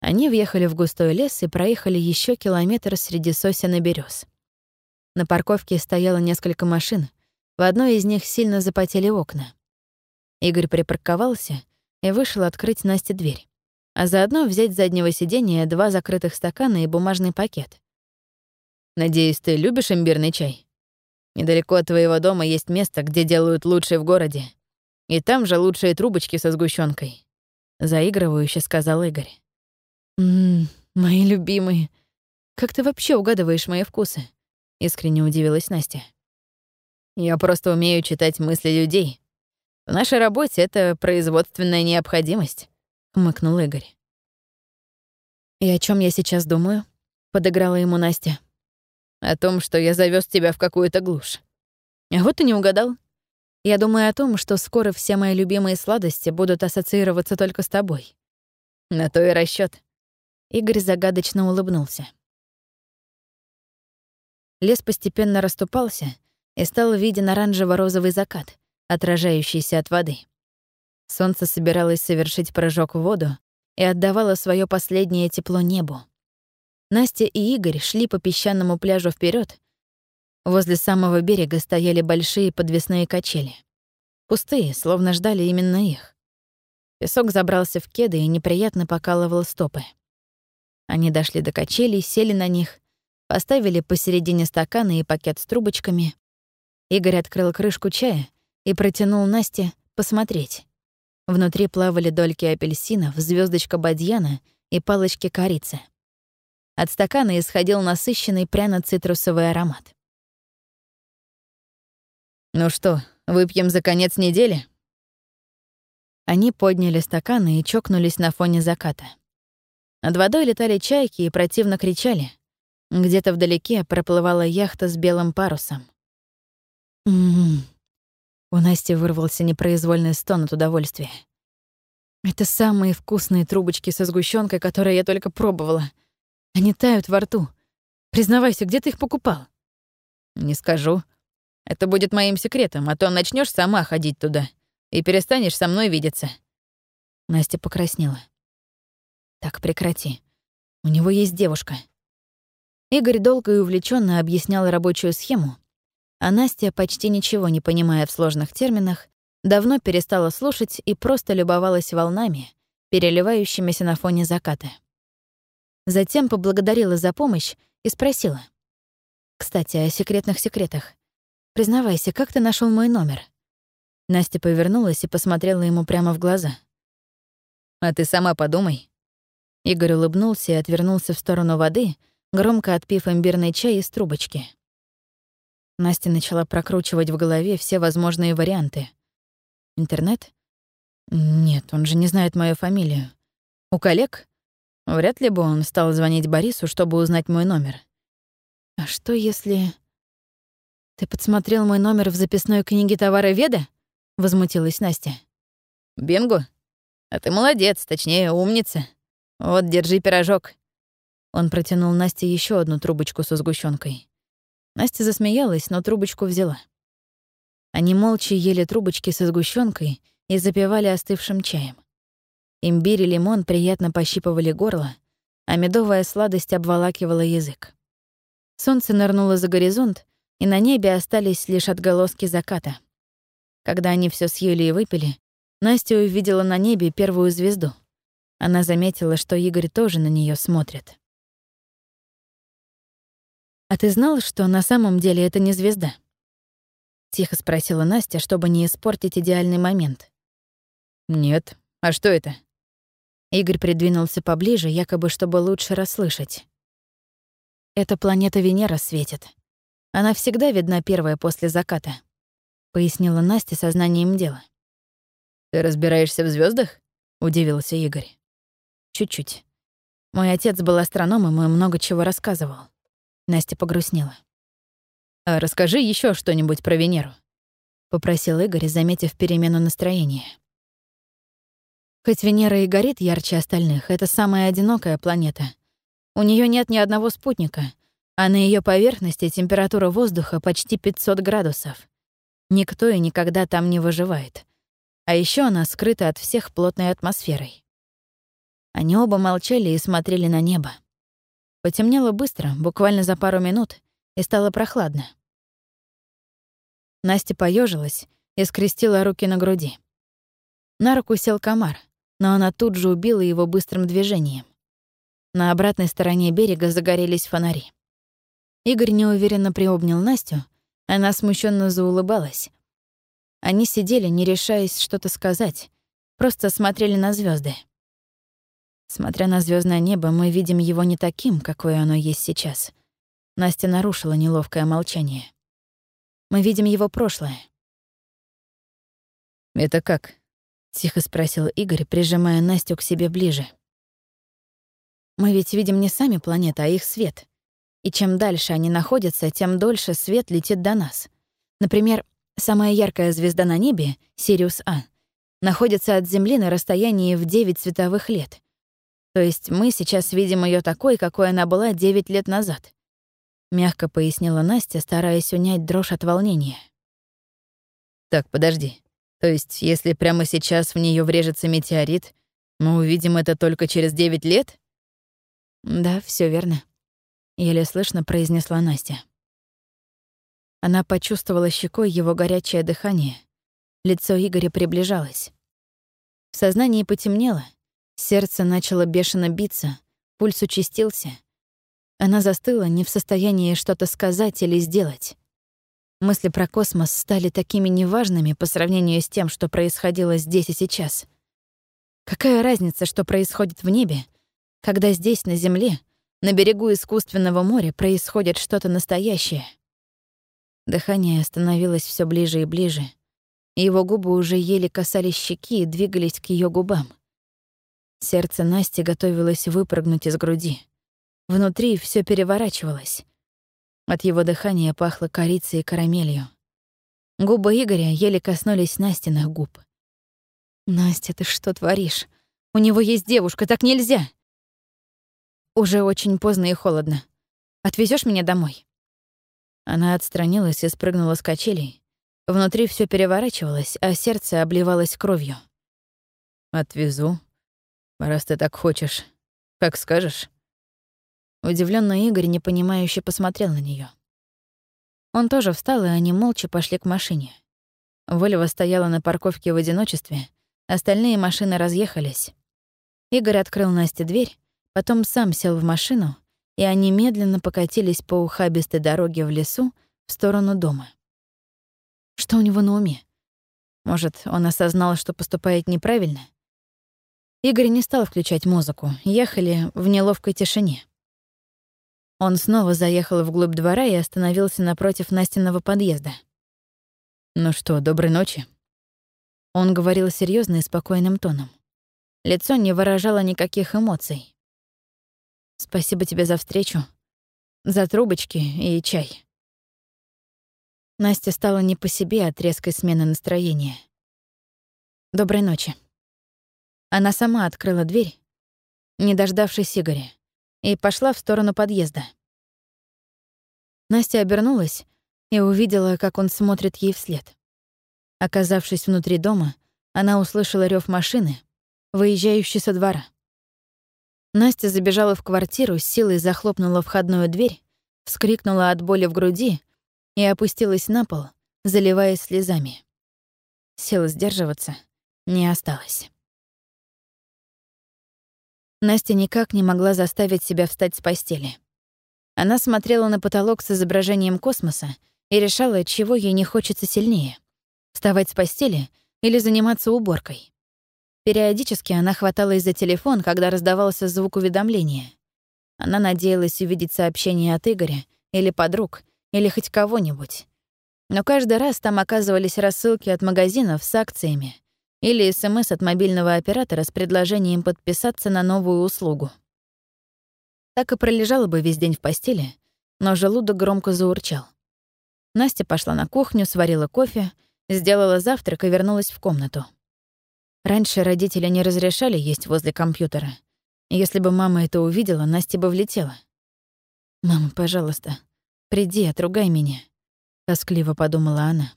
Они въехали в густой лес и проехали еще километр среди сосен и берез. На парковке стояло несколько машин, в одной из них сильно запотели окна. Игорь припарковался и вышел открыть Насте дверь а заодно взять с заднего сиденья два закрытых стакана и бумажный пакет. «Надеюсь, ты любишь имбирный чай? Недалеко от твоего дома есть место, где делают лучший в городе. И там же лучшие трубочки со сгущенкой. заигрывающе сказал Игорь. «Ммм, мои любимые. Как ты вообще угадываешь мои вкусы?» — искренне удивилась Настя. «Я просто умею читать мысли людей. В нашей работе это производственная необходимость», — хмыкнул Игорь. «И о чем я сейчас думаю?» — подыграла ему Настя. «О том, что я завез тебя в какую-то глушь. А вот ты не угадал. Я думаю о том, что скоро все мои любимые сладости будут ассоциироваться только с тобой. На то и расчет. Игорь загадочно улыбнулся. Лес постепенно расступался, и стал виден оранжево-розовый закат, отражающийся от воды. Солнце собиралось совершить прыжок в воду и отдавало свое последнее тепло небу. Настя и Игорь шли по песчаному пляжу вперед. Возле самого берега стояли большие подвесные качели. Пустые, словно ждали именно их. Песок забрался в кеды и неприятно покалывал стопы. Они дошли до качелей, сели на них, поставили посередине стакана и пакет с трубочками. Игорь открыл крышку чая и протянул Насте посмотреть. Внутри плавали дольки апельсинов, звездочка бадьяна и палочки корицы. От стакана исходил насыщенный пряно-цитрусовый аромат. «Ну что, выпьем за конец недели?» Они подняли стаканы и чокнулись на фоне заката. Над водой летали чайки и противно кричали. Где-то вдалеке проплывала яхта с белым парусом. «М-м-м», у Насти вырвался непроизвольный стон от удовольствия. Это самые вкусные трубочки со сгущенкой, которые я только пробовала. Они тают во рту. Признавайся, где ты их покупал? Не скажу. Это будет моим секретом, а то начнешь сама ходить туда и перестанешь со мной видеться. Настя покраснела. Так прекрати. У него есть девушка. Игорь долго и увлеченно объяснял рабочую схему, а Настя, почти ничего не понимая в сложных терминах, давно перестала слушать и просто любовалась волнами, переливающимися на фоне заката. Затем поблагодарила за помощь и спросила. «Кстати, о секретных секретах. Признавайся, как ты нашел мой номер?» Настя повернулась и посмотрела ему прямо в глаза. «А ты сама подумай». Игорь улыбнулся и отвернулся в сторону воды, громко отпив имбирный чай из трубочки. Настя начала прокручивать в голове все возможные варианты. Интернет? Нет, он же не знает мою фамилию. У коллег? Вряд ли бы он стал звонить Борису, чтобы узнать мой номер. А что если... Ты подсмотрел мой номер в записной книге товара Веда? Возмутилась Настя. Бинго? А ты молодец, точнее, умница. Вот, держи пирожок. Он протянул Насте еще одну трубочку со сгущенкой. Настя засмеялась, но трубочку взяла. Они молча ели трубочки со сгущенкой и запивали остывшим чаем. Имбирь и лимон приятно пощипывали горло, а медовая сладость обволакивала язык. Солнце нырнуло за горизонт, и на небе остались лишь отголоски заката. Когда они все съели и выпили, Настя увидела на небе первую звезду, Она заметила, что Игорь тоже на нее смотрит. «А ты знал, что на самом деле это не звезда?» Тихо спросила Настя, чтобы не испортить идеальный момент. «Нет. А что это?» Игорь придвинулся поближе, якобы чтобы лучше расслышать. «Это планета Венера светит. Она всегда видна первая после заката», — пояснила Настя сознанием дела. «Ты разбираешься в звездах? удивился Игорь. «Чуть-чуть. Мой отец был астрономом и много чего рассказывал. Настя погрустнела. «А расскажи еще что-нибудь про Венеру», — попросил Игорь, заметив перемену настроения. Хоть Венера и горит ярче остальных, это самая одинокая планета. У нее нет ни одного спутника, а на ее поверхности температура воздуха почти 500 градусов. Никто и никогда там не выживает. А еще она скрыта от всех плотной атмосферой. Они оба молчали и смотрели на небо. Потемнело быстро, буквально за пару минут, и стало прохладно. Настя поежилась и скрестила руки на груди. На руку сел комар, но она тут же убила его быстрым движением. На обратной стороне берега загорелись фонари. Игорь неуверенно приобнял Настю, она смущенно заулыбалась. Они сидели, не решаясь что-то сказать, просто смотрели на звезды. Смотря на звездное небо, мы видим его не таким, какое оно есть сейчас. Настя нарушила неловкое молчание. Мы видим его прошлое. «Это как?» — тихо спросил Игорь, прижимая Настю к себе ближе. «Мы ведь видим не сами планеты, а их свет. И чем дальше они находятся, тем дольше свет летит до нас. Например, самая яркая звезда на небе, Сириус А, находится от Земли на расстоянии в 9 световых лет — то есть мы сейчас видим ее такой, какой она была 9 лет назад. Мягко пояснила Настя, стараясь унять дрожь от волнения. Так, подожди. То есть, если прямо сейчас в нее врежется метеорит, мы увидим это только через 9 лет? Да, все верно. Еле слышно произнесла Настя. Она почувствовала щекой его горячее дыхание. Лицо Игоря приближалось. В сознании потемнело — Сердце начало бешено биться, пульс участился. Она застыла, не в состоянии что-то сказать или сделать. Мысли про космос стали такими неважными по сравнению с тем, что происходило здесь и сейчас. Какая разница, что происходит в небе, когда здесь, на Земле, на берегу искусственного моря, происходит что-то настоящее? Дыхание становилось все ближе и ближе, его губы уже еле касались щеки и двигались к ее губам. Сердце Насти готовилось выпрыгнуть из груди. Внутри все переворачивалось. От его дыхания пахло корицей и карамелью. Губы Игоря еле коснулись Настиных губ. «Настя, ты что творишь? У него есть девушка, так нельзя!» «Уже очень поздно и холодно. Отвезешь меня домой?» Она отстранилась и спрыгнула с качелей. Внутри все переворачивалось, а сердце обливалось кровью. «Отвезу», раз ты так хочешь. Как скажешь». Удивлённый Игорь непонимающе посмотрел на неё. Он тоже встал, и они молча пошли к машине. Вольва стояла на парковке в одиночестве, остальные машины разъехались. Игорь открыл Насте дверь, потом сам сел в машину, и они медленно покатились по ухабистой дороге в лесу в сторону дома. Что у него на уме? Может, он осознал, что поступает неправильно? Игорь не стал включать музыку, ехали в неловкой тишине. Он снова заехал вглубь двора и остановился напротив Настиного подъезда. «Ну что, доброй ночи?» Он говорил серьезно и спокойным тоном. Лицо не выражало никаких эмоций. «Спасибо тебе за встречу, за трубочки и чай». Настя стала не по себе от резкой смены настроения. «Доброй ночи». Она сама открыла дверь, не дождавшись Игоря, и пошла в сторону подъезда. Настя обернулась и увидела, как он смотрит ей вслед. Оказавшись внутри дома, она услышала рев машины, выезжающей со двора. Настя забежала в квартиру, с силой захлопнула входную дверь, вскрикнула от боли в груди и опустилась на пол, заливаясь слезами. Сил сдерживаться не осталось. Настя никак не могла заставить себя встать с постели. Она смотрела на потолок с изображением космоса и решала, чего ей не хочется сильнее — вставать с постели или заниматься уборкой. Периодически она хваталась за телефон, когда раздавался звук уведомления. Она надеялась увидеть сообщение от Игоря или подруг, или хоть кого-нибудь. Но каждый раз там оказывались рассылки от магазинов с акциями или СМС от мобильного оператора с предложением подписаться на новую услугу. Так и пролежала бы весь день в постели, но желудок громко заурчал. Настя пошла на кухню, сварила кофе, сделала завтрак и вернулась в комнату. Раньше родители не разрешали есть возле компьютера. Если бы мама это увидела, Настя бы влетела. «Мама, пожалуйста, приди, отругай меня», — тоскливо подумала она.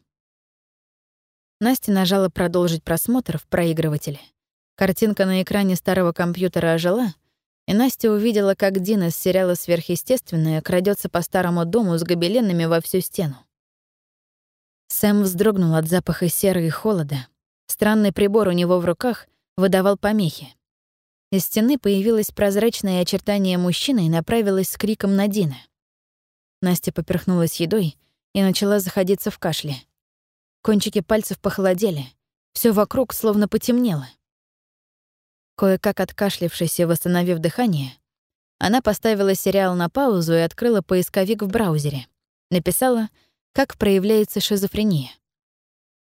Настя нажала «Продолжить просмотр» в проигрывателе. Картинка на экране старого компьютера ожила, и Настя увидела, как Дина из сериала «Сверхъестественное» крадется по старому дому с гобеленами во всю стену. Сэм вздрогнул от запаха серы и холода, Странный прибор у него в руках выдавал помехи. Из стены появилось прозрачное очертание мужчины и направилось с криком на Дина. Настя поперхнулась едой и начала заходиться в кашле. Кончики пальцев похолодели. все вокруг словно потемнело. Кое-как откашлившись и восстановив дыхание, она поставила сериал на паузу и открыла поисковик в браузере. Написала «Как проявляется шизофрения».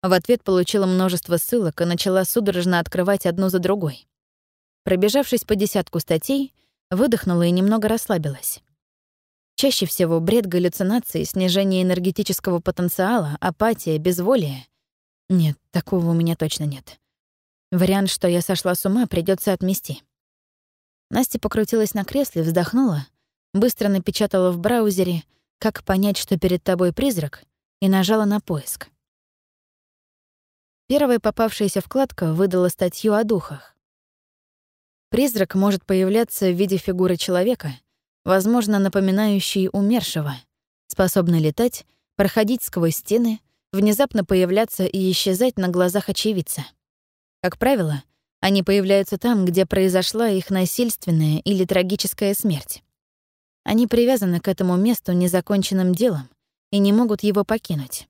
В ответ получила множество ссылок и начала судорожно открывать одну за другой. Пробежавшись по десятку статей, выдохнула и немного расслабилась. Чаще всего бред галлюцинации, снижение энергетического потенциала, апатия, безволие. Нет, такого у меня точно нет. Вариант, что я сошла с ума, придется отмести. Настя покрутилась на кресле, вздохнула, быстро напечатала в браузере «Как понять, что перед тобой призрак» и нажала на поиск. Первая попавшаяся вкладка выдала статью о духах. Призрак может появляться в виде фигуры человека, возможно, напоминающей умершего, способный летать, проходить сквозь стены, внезапно появляться и исчезать на глазах очевидца. Как правило, они появляются там, где произошла их насильственная или трагическая смерть. Они привязаны к этому месту незаконченным делом и не могут его покинуть.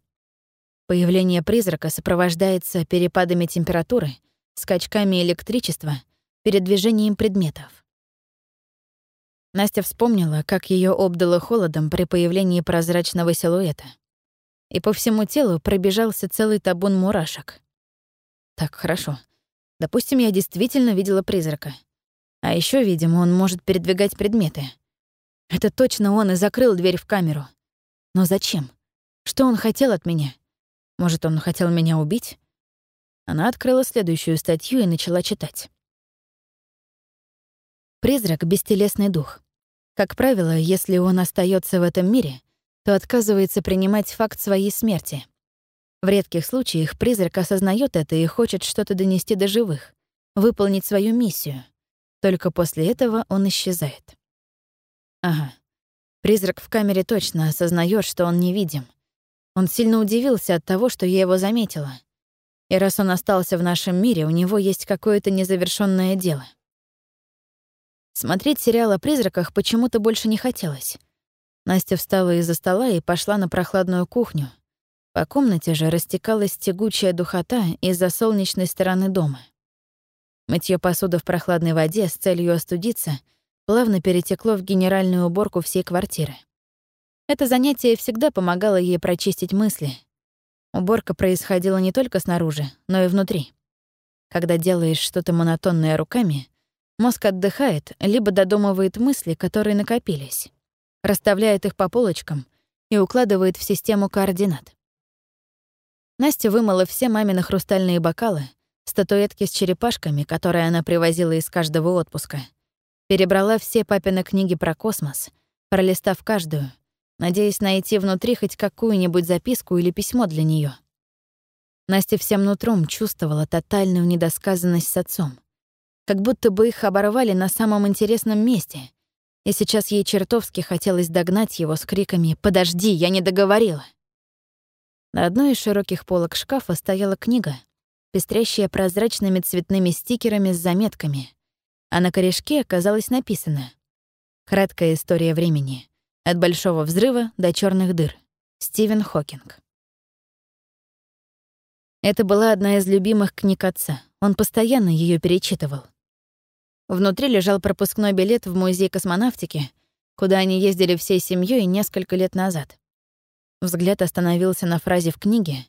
Появление призрака сопровождается перепадами температуры, скачками электричества, передвижением предметов. Настя вспомнила, как ее обдало холодом при появлении прозрачного силуэта. И по всему телу пробежался целый табун мурашек. Так, хорошо. Допустим, я действительно видела призрака. А еще, видимо, он может передвигать предметы. Это точно он и закрыл дверь в камеру. Но зачем? Что он хотел от меня? Может, он хотел меня убить? Она открыла следующую статью и начала читать. Призрак — бестелесный дух. Как правило, если он остается в этом мире, то отказывается принимать факт своей смерти. В редких случаях призрак осознает это и хочет что-то донести до живых, выполнить свою миссию. Только после этого он исчезает. Ага. Призрак в камере точно осознает, что он невидим — он сильно удивился от того, что я его заметила. И раз он остался в нашем мире, у него есть какое-то незавершенное дело. Смотреть сериал о призраках почему-то больше не хотелось. Настя встала из-за стола и пошла на прохладную кухню. По комнате же растекалась тягучая духота из-за солнечной стороны дома. Мытье посуды в прохладной воде с целью остудиться плавно перетекло в генеральную уборку всей квартиры. Это занятие всегда помогало ей прочистить мысли. Уборка происходила не только снаружи, но и внутри. Когда делаешь что-то монотонное руками, мозг отдыхает, либо додумывает мысли, которые накопились, расставляет их по полочкам и укладывает в систему координат. Настя вымыла все мамины хрустальные бокалы, статуэтки с черепашками, которые она привозила из каждого отпуска, перебрала все папины книги про космос, пролистав каждую, надеясь найти внутри хоть какую-нибудь записку или письмо для нее. Настя всем нутром чувствовала тотальную недосказанность с отцом. Как будто бы их оборвали на самом интересном месте. И сейчас ей чертовски хотелось догнать его с криками «Подожди, я не договорила!». На одной из широких полок шкафа стояла книга, пестрящая прозрачными цветными стикерами с заметками. а на корешке оказалось написано «Краткая история времени. От большого взрыва до черных дыр. Стивен Хокинг». Это была одна из любимых книг отца. Он постоянно ее перечитывал. Внутри лежал пропускной билет в музей космонавтики, куда они ездили всей семьей несколько лет назад. Взгляд остановился на фразе в книге.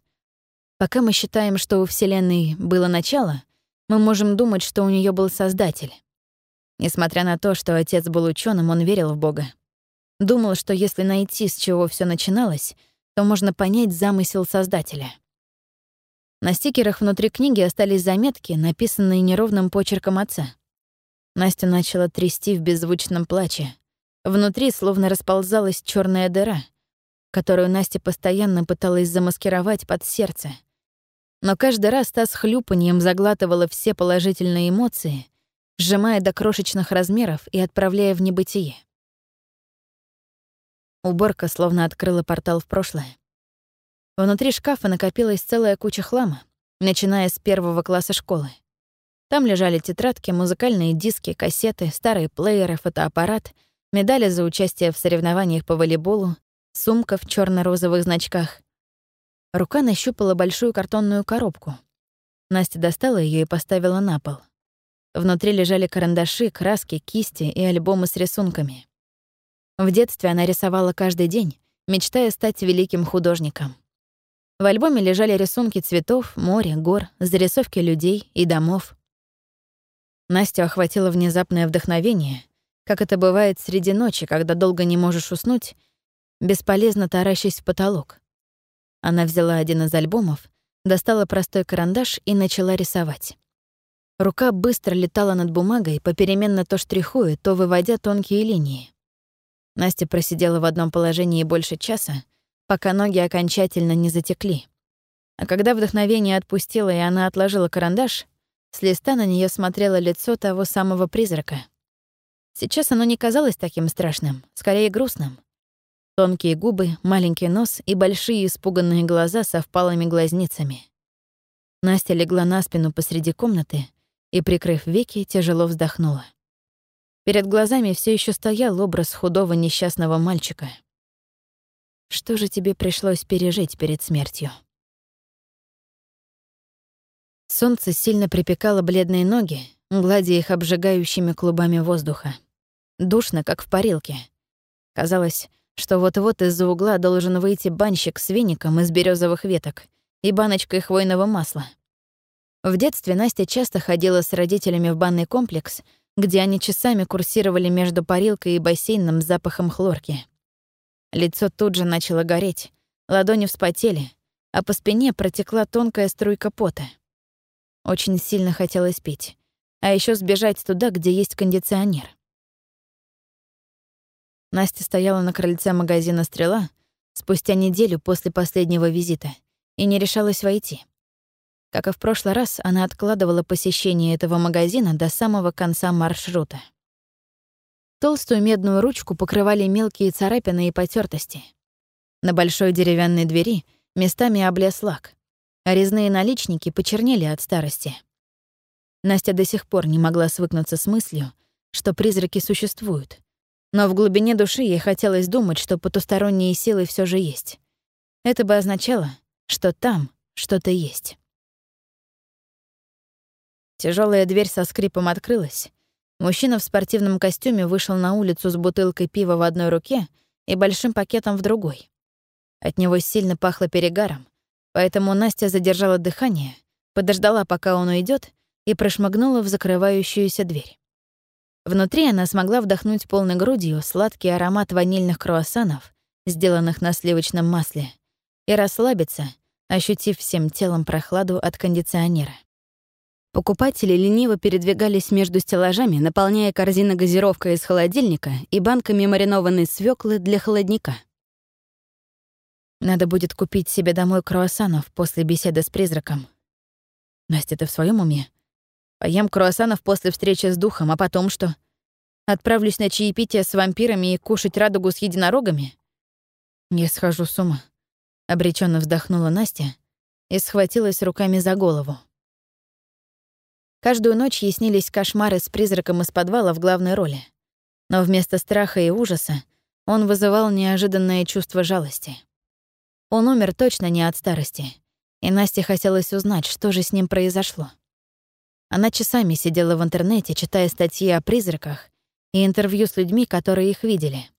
«Пока мы считаем, что у Вселенной было начало, мы можем думать, что у нее был Создатель». Несмотря на то, что отец был ученым, он верил в Бога. Думал, что если найти, с чего все начиналось, то можно понять замысел Создателя. На стикерах внутри книги остались заметки, написанные неровным почерком отца. Настя начала трясти в беззвучном плаче. Внутри словно расползалась черная дыра, которую Настя постоянно пыталась замаскировать под сердце. Но каждый раз та с хлюпаньем заглатывала все положительные эмоции, сжимая до крошечных размеров и отправляя в небытие. Уборка словно открыла портал в прошлое. Внутри шкафа накопилась целая куча хлама, начиная с первого класса школы. Там лежали тетрадки, музыкальные диски, кассеты, старые плееры, фотоаппарат, медали за участие в соревнованиях по волейболу, сумка в черно розовых значках. Рука нащупала большую картонную коробку. Настя достала ее и поставила на пол. Внутри лежали карандаши, краски, кисти и альбомы с рисунками. В детстве она рисовала каждый день, мечтая стать великим художником. В альбоме лежали рисунки цветов, моря, гор, зарисовки людей и домов. Настю охватило внезапное вдохновение, как это бывает среди ночи, когда долго не можешь уснуть, бесполезно таращась в потолок. Она взяла один из альбомов, достала простой карандаш и начала рисовать. Рука быстро летала над бумагой, попеременно то штрихуя, то выводя тонкие линии. Настя просидела в одном положении больше часа, пока ноги окончательно не затекли. А когда вдохновение отпустило, и она отложила карандаш, с листа на нее смотрело лицо того самого призрака. Сейчас оно не казалось таким страшным, скорее грустным. Тонкие губы, маленький нос и большие испуганные глаза со впалыми глазницами. Настя легла на спину посреди комнаты и, прикрыв веки, тяжело вздохнула. Перед глазами все еще стоял образ худого несчастного мальчика. Что же тебе пришлось пережить перед смертью? Солнце сильно припекало бледные ноги, гладя их обжигающими клубами воздуха. Душно, как в парилке. Казалось, что вот-вот из-за угла должен выйти банщик с веником из березовых веток и баночкой хвойного масла. В детстве Настя часто ходила с родителями в банный комплекс, где они часами курсировали между парилкой и бассейном с запахом хлорки. Лицо тут же начало гореть, ладони вспотели, а по спине протекла тонкая струйка пота. Очень сильно хотелось пить, а еще сбежать туда, где есть кондиционер. Настя стояла на крыльце магазина «Стрела» спустя неделю после последнего визита и не решалась войти. Как и в прошлый раз, она откладывала посещение этого магазина до самого конца маршрута. Толстую медную ручку покрывали мелкие царапины и потертости. На большой деревянной двери местами облез лак, а резные наличники почернели от старости. Настя до сих пор не могла свыкнуться с мыслью, что призраки существуют. Но в глубине души ей хотелось думать, что потусторонние силы все же есть. Это бы означало, что там что-то есть. Тяжелая дверь со скрипом открылась, Мужчина в спортивном костюме вышел на улицу с бутылкой пива в одной руке и большим пакетом в другой. От него сильно пахло перегаром, поэтому Настя задержала дыхание, подождала, пока он уйдет, и прошмыгнула в закрывающуюся дверь. Внутри она смогла вдохнуть полной грудью сладкий аромат ванильных круассанов, сделанных на сливочном масле, и расслабиться, ощутив всем телом прохладу от кондиционера. Покупатели лениво передвигались между стеллажами, наполняя корзины газировкой из холодильника и банками маринованной свеклы для холодника. Надо будет купить себе домой круассанов после беседы с призраком. Настя, ты в своем уме? Поем круассанов после встречи с духом, а потом что? Отправлюсь на чаепитие с вампирами и кушать радугу с единорогами? Я схожу с ума. Обреченно вздохнула Настя и схватилась руками за голову. Каждую ночь ей снились кошмары с призраком из подвала в главной роли. Но вместо страха и ужаса он вызывал неожиданное чувство жалости. Он умер точно не от старости, и Насте хотелось узнать, что же с ним произошло. Она часами сидела в интернете, читая статьи о призраках и интервью с людьми, которые их видели.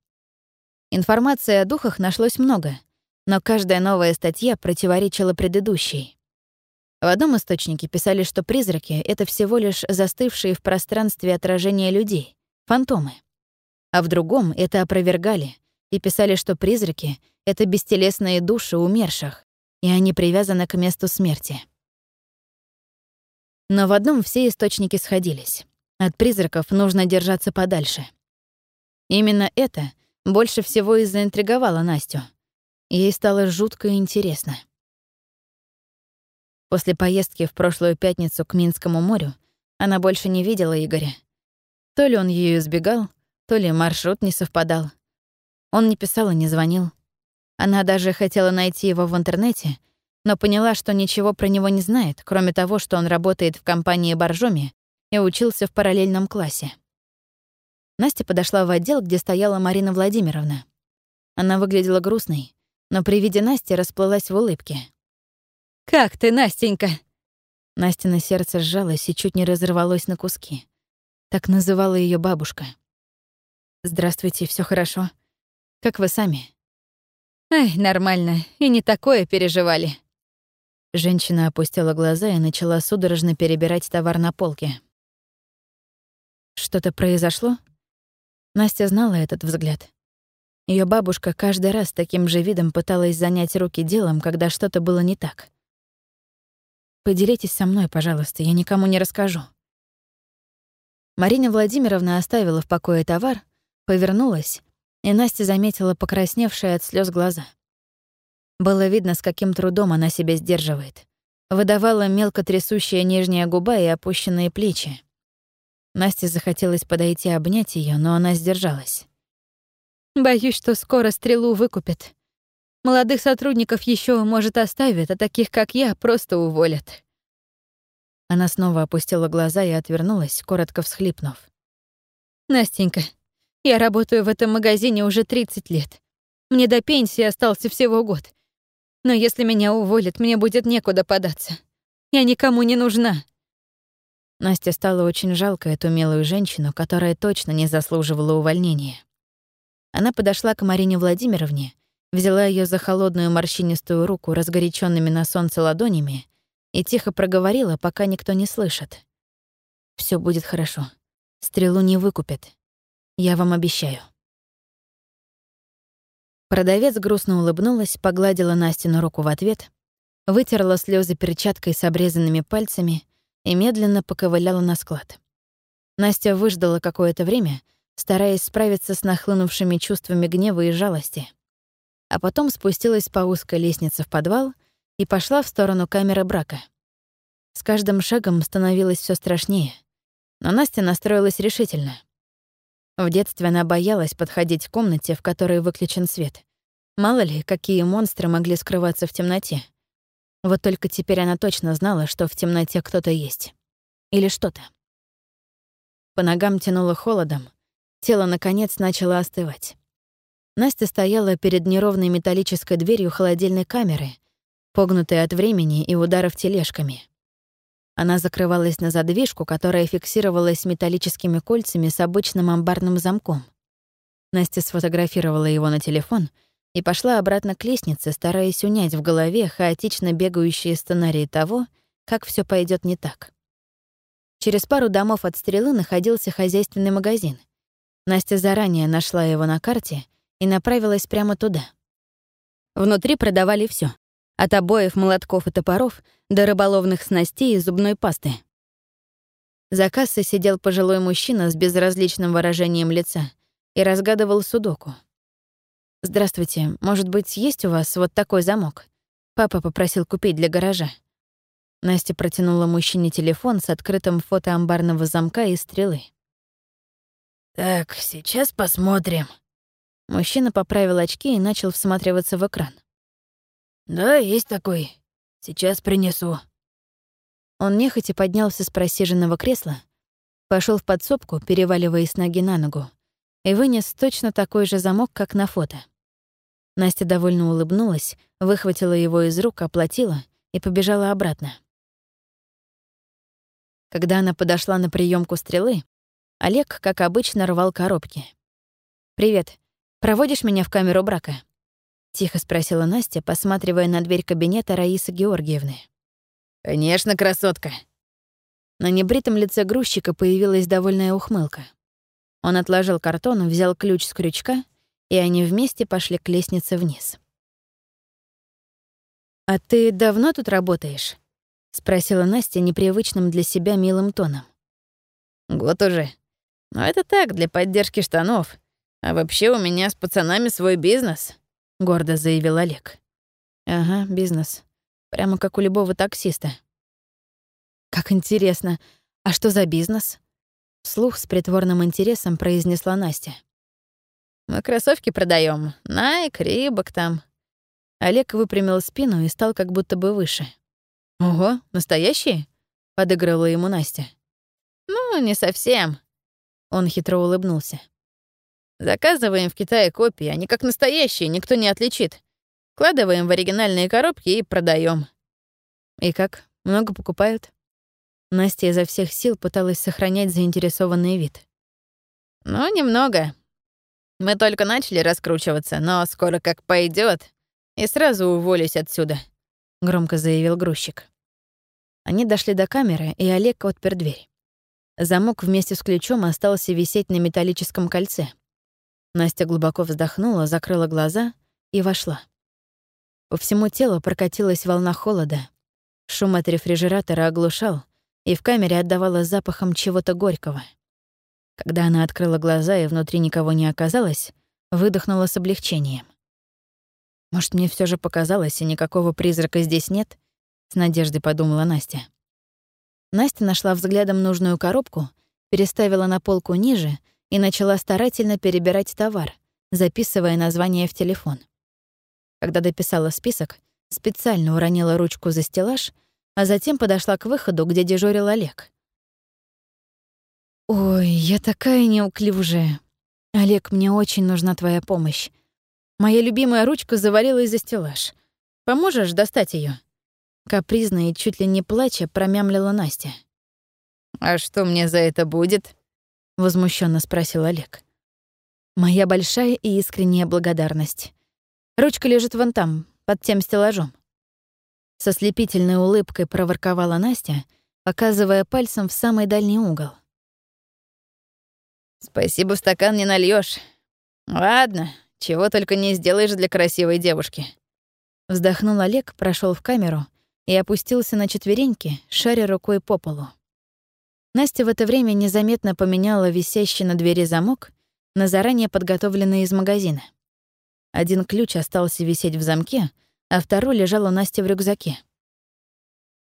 Информации о духах нашлось много, но каждая новая статья противоречила предыдущей. В одном источнике писали, что призраки — это всего лишь застывшие в пространстве отражения людей, фантомы. А в другом это опровергали и писали, что призраки — это бестелесные души умерших, и они привязаны к месту смерти. Но в одном все источники сходились. От призраков нужно держаться подальше. Именно это больше всего и заинтриговало Настю. Ей стало жутко интересно. После поездки в прошлую пятницу к Минскому морю она больше не видела Игоря. То ли он ее избегал, то ли маршрут не совпадал. Он не писал и не звонил. Она даже хотела найти его в интернете, но поняла, что ничего про него не знает, кроме того, что он работает в компании Боржоми и учился в параллельном классе. Настя подошла в отдел, где стояла Марина Владимировна. Она выглядела грустной, но при виде Насти расплылась в улыбке. «Как ты, Настенька?» Настя на сердце сжалось и чуть не разорвалось на куски. Так называла ее бабушка. «Здравствуйте, все хорошо? Как вы сами?» «Ай, нормально, и не такое переживали». Женщина опустила глаза и начала судорожно перебирать товар на полке. Что-то произошло? Настя знала этот взгляд. Ее бабушка каждый раз таким же видом пыталась занять руки делом, когда что-то было не так. «Поделитесь со мной, пожалуйста, я никому не расскажу». Марина Владимировна оставила в покое товар, повернулась, и Настя заметила покрасневшие от слез глаза. Было видно, с каким трудом она себя сдерживает. Выдавала мелко трясущая нижняя губа и опущенные плечи. Насте захотелось подойти обнять ее, но она сдержалась. «Боюсь, что скоро стрелу выкупят. Молодых сотрудников еще, может, оставят, а таких, как я, просто уволят». Она снова опустила глаза и отвернулась, коротко всхлипнув. «Настенька, я работаю в этом магазине уже 30 лет. Мне до пенсии остался всего год. Но если меня уволят, мне будет некуда податься. Я никому не нужна. Настя стала очень жалко эту милую женщину, которая точно не заслуживала увольнения. Она подошла к Марине Владимировне, взяла ее за холодную морщинистую руку разгоряченными на солнце ладонями и тихо проговорила, пока никто не слышит. Все будет хорошо. Стрелу не выкупят. Я вам обещаю». Продавец грустно улыбнулась, погладила Настину руку в ответ, вытерла слезы перчаткой с обрезанными пальцами и медленно поковыляла на склад. Настя выждала какое-то время, стараясь справиться с нахлынувшими чувствами гнева и жалости. А потом спустилась по узкой лестнице в подвал и пошла в сторону камеры брака. С каждым шагом становилось все страшнее, но Настя настроилась решительно — в детстве она боялась подходить к комнате, в которой выключен свет. Мало ли, какие монстры могли скрываться в темноте. Вот только теперь она точно знала, что в темноте кто-то есть. Или что-то. По ногам тянуло холодом, тело, наконец, начало остывать. Настя стояла перед неровной металлической дверью холодильной камеры, погнутой от времени и ударов тележками. Она закрывалась на задвижку, которая фиксировалась металлическими кольцами с обычным амбарным замком. Настя сфотографировала его на телефон и пошла обратно к лестнице, стараясь унять в голове хаотично бегающие сценарии того, как все пойдет не так. Через пару домов от стрелы находился хозяйственный магазин. Настя заранее нашла его на карте и направилась прямо туда. Внутри продавали все: от обоев, молотков и топоров до рыболовных снастей и зубной пасты. За кассой сидел пожилой мужчина с безразличным выражением лица и разгадывал судоку. «Здравствуйте, может быть, есть у вас вот такой замок? Папа попросил купить для гаража». Настя протянула мужчине телефон с открытым фото амбарного замка и стрелы. «Так, сейчас посмотрим». Мужчина поправил очки и начал всматриваться в экран. «Да, есть такой. Сейчас принесу». Он нехотя поднялся с просиженного кресла, пошел в подсобку, переваливаясь ноги на ногу, и вынес точно такой же замок, как на фото. Настя довольно улыбнулась, выхватила его из рук, оплатила и побежала обратно. Когда она подошла на приемку стрелы, Олег, как обычно, рвал коробки. «Привет. Проводишь меня в камеру брака?» — тихо спросила Настя, посматривая на дверь кабинета Раисы Георгиевны. «Конечно, красотка!» На небритом лице грузчика появилась довольная ухмылка. Он отложил картон, взял ключ с крючка, и они вместе пошли к лестнице вниз. «А ты давно тут работаешь?» — спросила Настя непривычным для себя милым тоном. «Год уже. Но это так, для поддержки штанов. А вообще у меня с пацанами свой бизнес», — гордо заявил Олег. «Ага, бизнес. Прямо как у любого таксиста». «Как интересно. А что за бизнес?» Вслух с притворным интересом произнесла Настя. «Мы кроссовки продаем, Найк, Рибок там». Олег выпрямил спину и стал как будто бы выше. «Ого, настоящие?» — подыгрывала ему Настя. «Ну, не совсем». Он хитро улыбнулся. «Заказываем в Китае копии, они как настоящие, никто не отличит. Вкладываем в оригинальные коробки и продаем. «И как, много покупают?» Настя изо всех сил пыталась сохранять заинтересованный вид. «Ну, немного. Мы только начали раскручиваться, но скоро как пойдет, и сразу уволюсь отсюда», — громко заявил грузчик. Они дошли до камеры, и Олег отпер дверь. Замок вместе с ключом остался висеть на металлическом кольце. Настя глубоко вздохнула, закрыла глаза и вошла. По всему телу прокатилась волна холода. Шум от рефрижератора оглушал, и в камере отдавало запахом чего-то горького. Когда она открыла глаза и внутри никого не оказалось, выдохнула с облегчением. «Может, мне все же показалось, и никакого призрака здесь нет?» — с надеждой подумала Настя. Настя нашла взглядом нужную коробку, переставила на полку ниже и начала старательно перебирать товар, записывая название в телефон. Когда дописала список, специально уронила ручку за стеллаж а затем подошла к выходу, где дежурил Олег. «Ой, я такая неуклюжая. Олег, мне очень нужна твоя помощь. Моя любимая ручка завалилась за стеллаж. Поможешь достать ее? Капризно и чуть ли не плача промямлила Настя. «А что мне за это будет?» — возмущенно спросил Олег. «Моя большая и искренняя благодарность. Ручка лежит вон там, под тем стеллажом. Со слепительной улыбкой проворковала Настя, показывая пальцем в самый дальний угол. «Спасибо, в стакан не нальешь. Ладно, чего только не сделаешь для красивой девушки». Вздохнул Олег, прошел в камеру и опустился на четвереньки, шаря рукой по полу. Настя в это время незаметно поменяла висящий на двери замок на заранее подготовленный из магазина. Один ключ остался висеть в замке, а второй лежал у Насти в рюкзаке.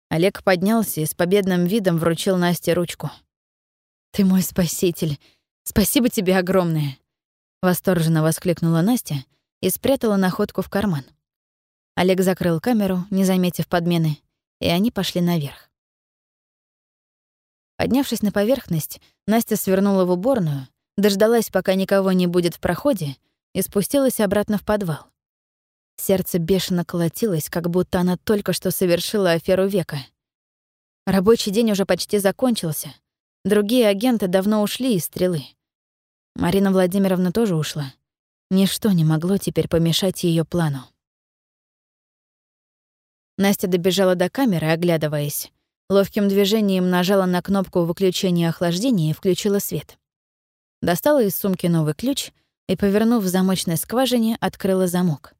Олег поднялся и с победным видом вручил Насте ручку. «Ты мой спаситель. Спасибо тебе огромное!» Восторженно воскликнула Настя и спрятала находку в карман. Олег закрыл камеру, не заметив подмены, и они пошли наверх. Поднявшись на поверхность, Настя свернула в уборную, дождалась, пока никого не будет в проходе, и спустилась обратно в подвал. Сердце бешено колотилось, как будто она только что совершила аферу века. Рабочий день уже почти закончился. Другие агенты давно ушли из стрелы. Марина Владимировна тоже ушла. Ничто не могло теперь помешать ее плану. Настя добежала до камеры, оглядываясь. Ловким движением нажала на кнопку выключения охлаждения и включила свет. Достала из сумки новый ключ и, повернув в замочной скважине, открыла замок.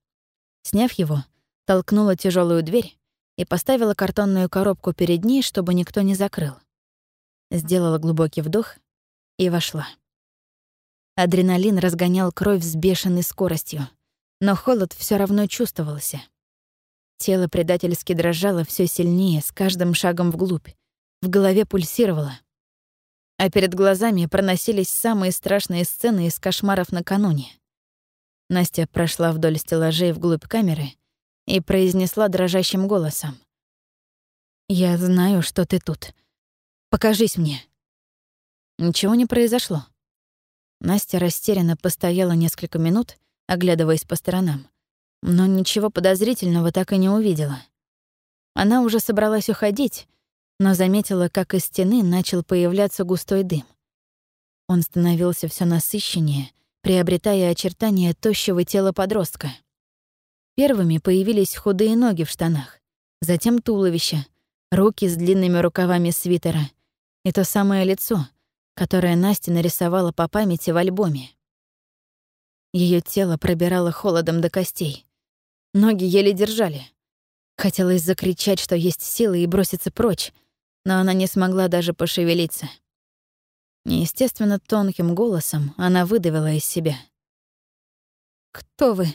Сняв его, толкнула тяжелую дверь и поставила картонную коробку перед ней, чтобы никто не закрыл. Сделала глубокий вдох и вошла. Адреналин разгонял кровь с бешеной скоростью, но холод все равно чувствовался. Тело предательски дрожало все сильнее с каждым шагом вглубь, в голове пульсировало. А перед глазами проносились самые страшные сцены из кошмаров накануне. Настя прошла вдоль стеллажей вглубь камеры и произнесла дрожащим голосом. Я знаю, что ты тут. Покажись мне». Ничего не произошло. Настя растерянно постояла несколько минут, оглядываясь по сторонам, но ничего подозрительного так и не увидела. Она уже собралась уходить, но заметила, как из стены начал появляться густой дым. Он становился все насыщеннее, приобретая очертания тощего тела подростка. Первыми появились худые ноги в штанах, затем туловище, руки с длинными рукавами свитера и то самое лицо — которое Настя нарисовала по памяти в альбоме. Ее тело пробирало холодом до костей. Ноги еле держали. Хотелось закричать, что есть силы, и броситься прочь, но она не смогла даже пошевелиться. Неестественно тонким голосом она выдавила из себя. «Кто вы?»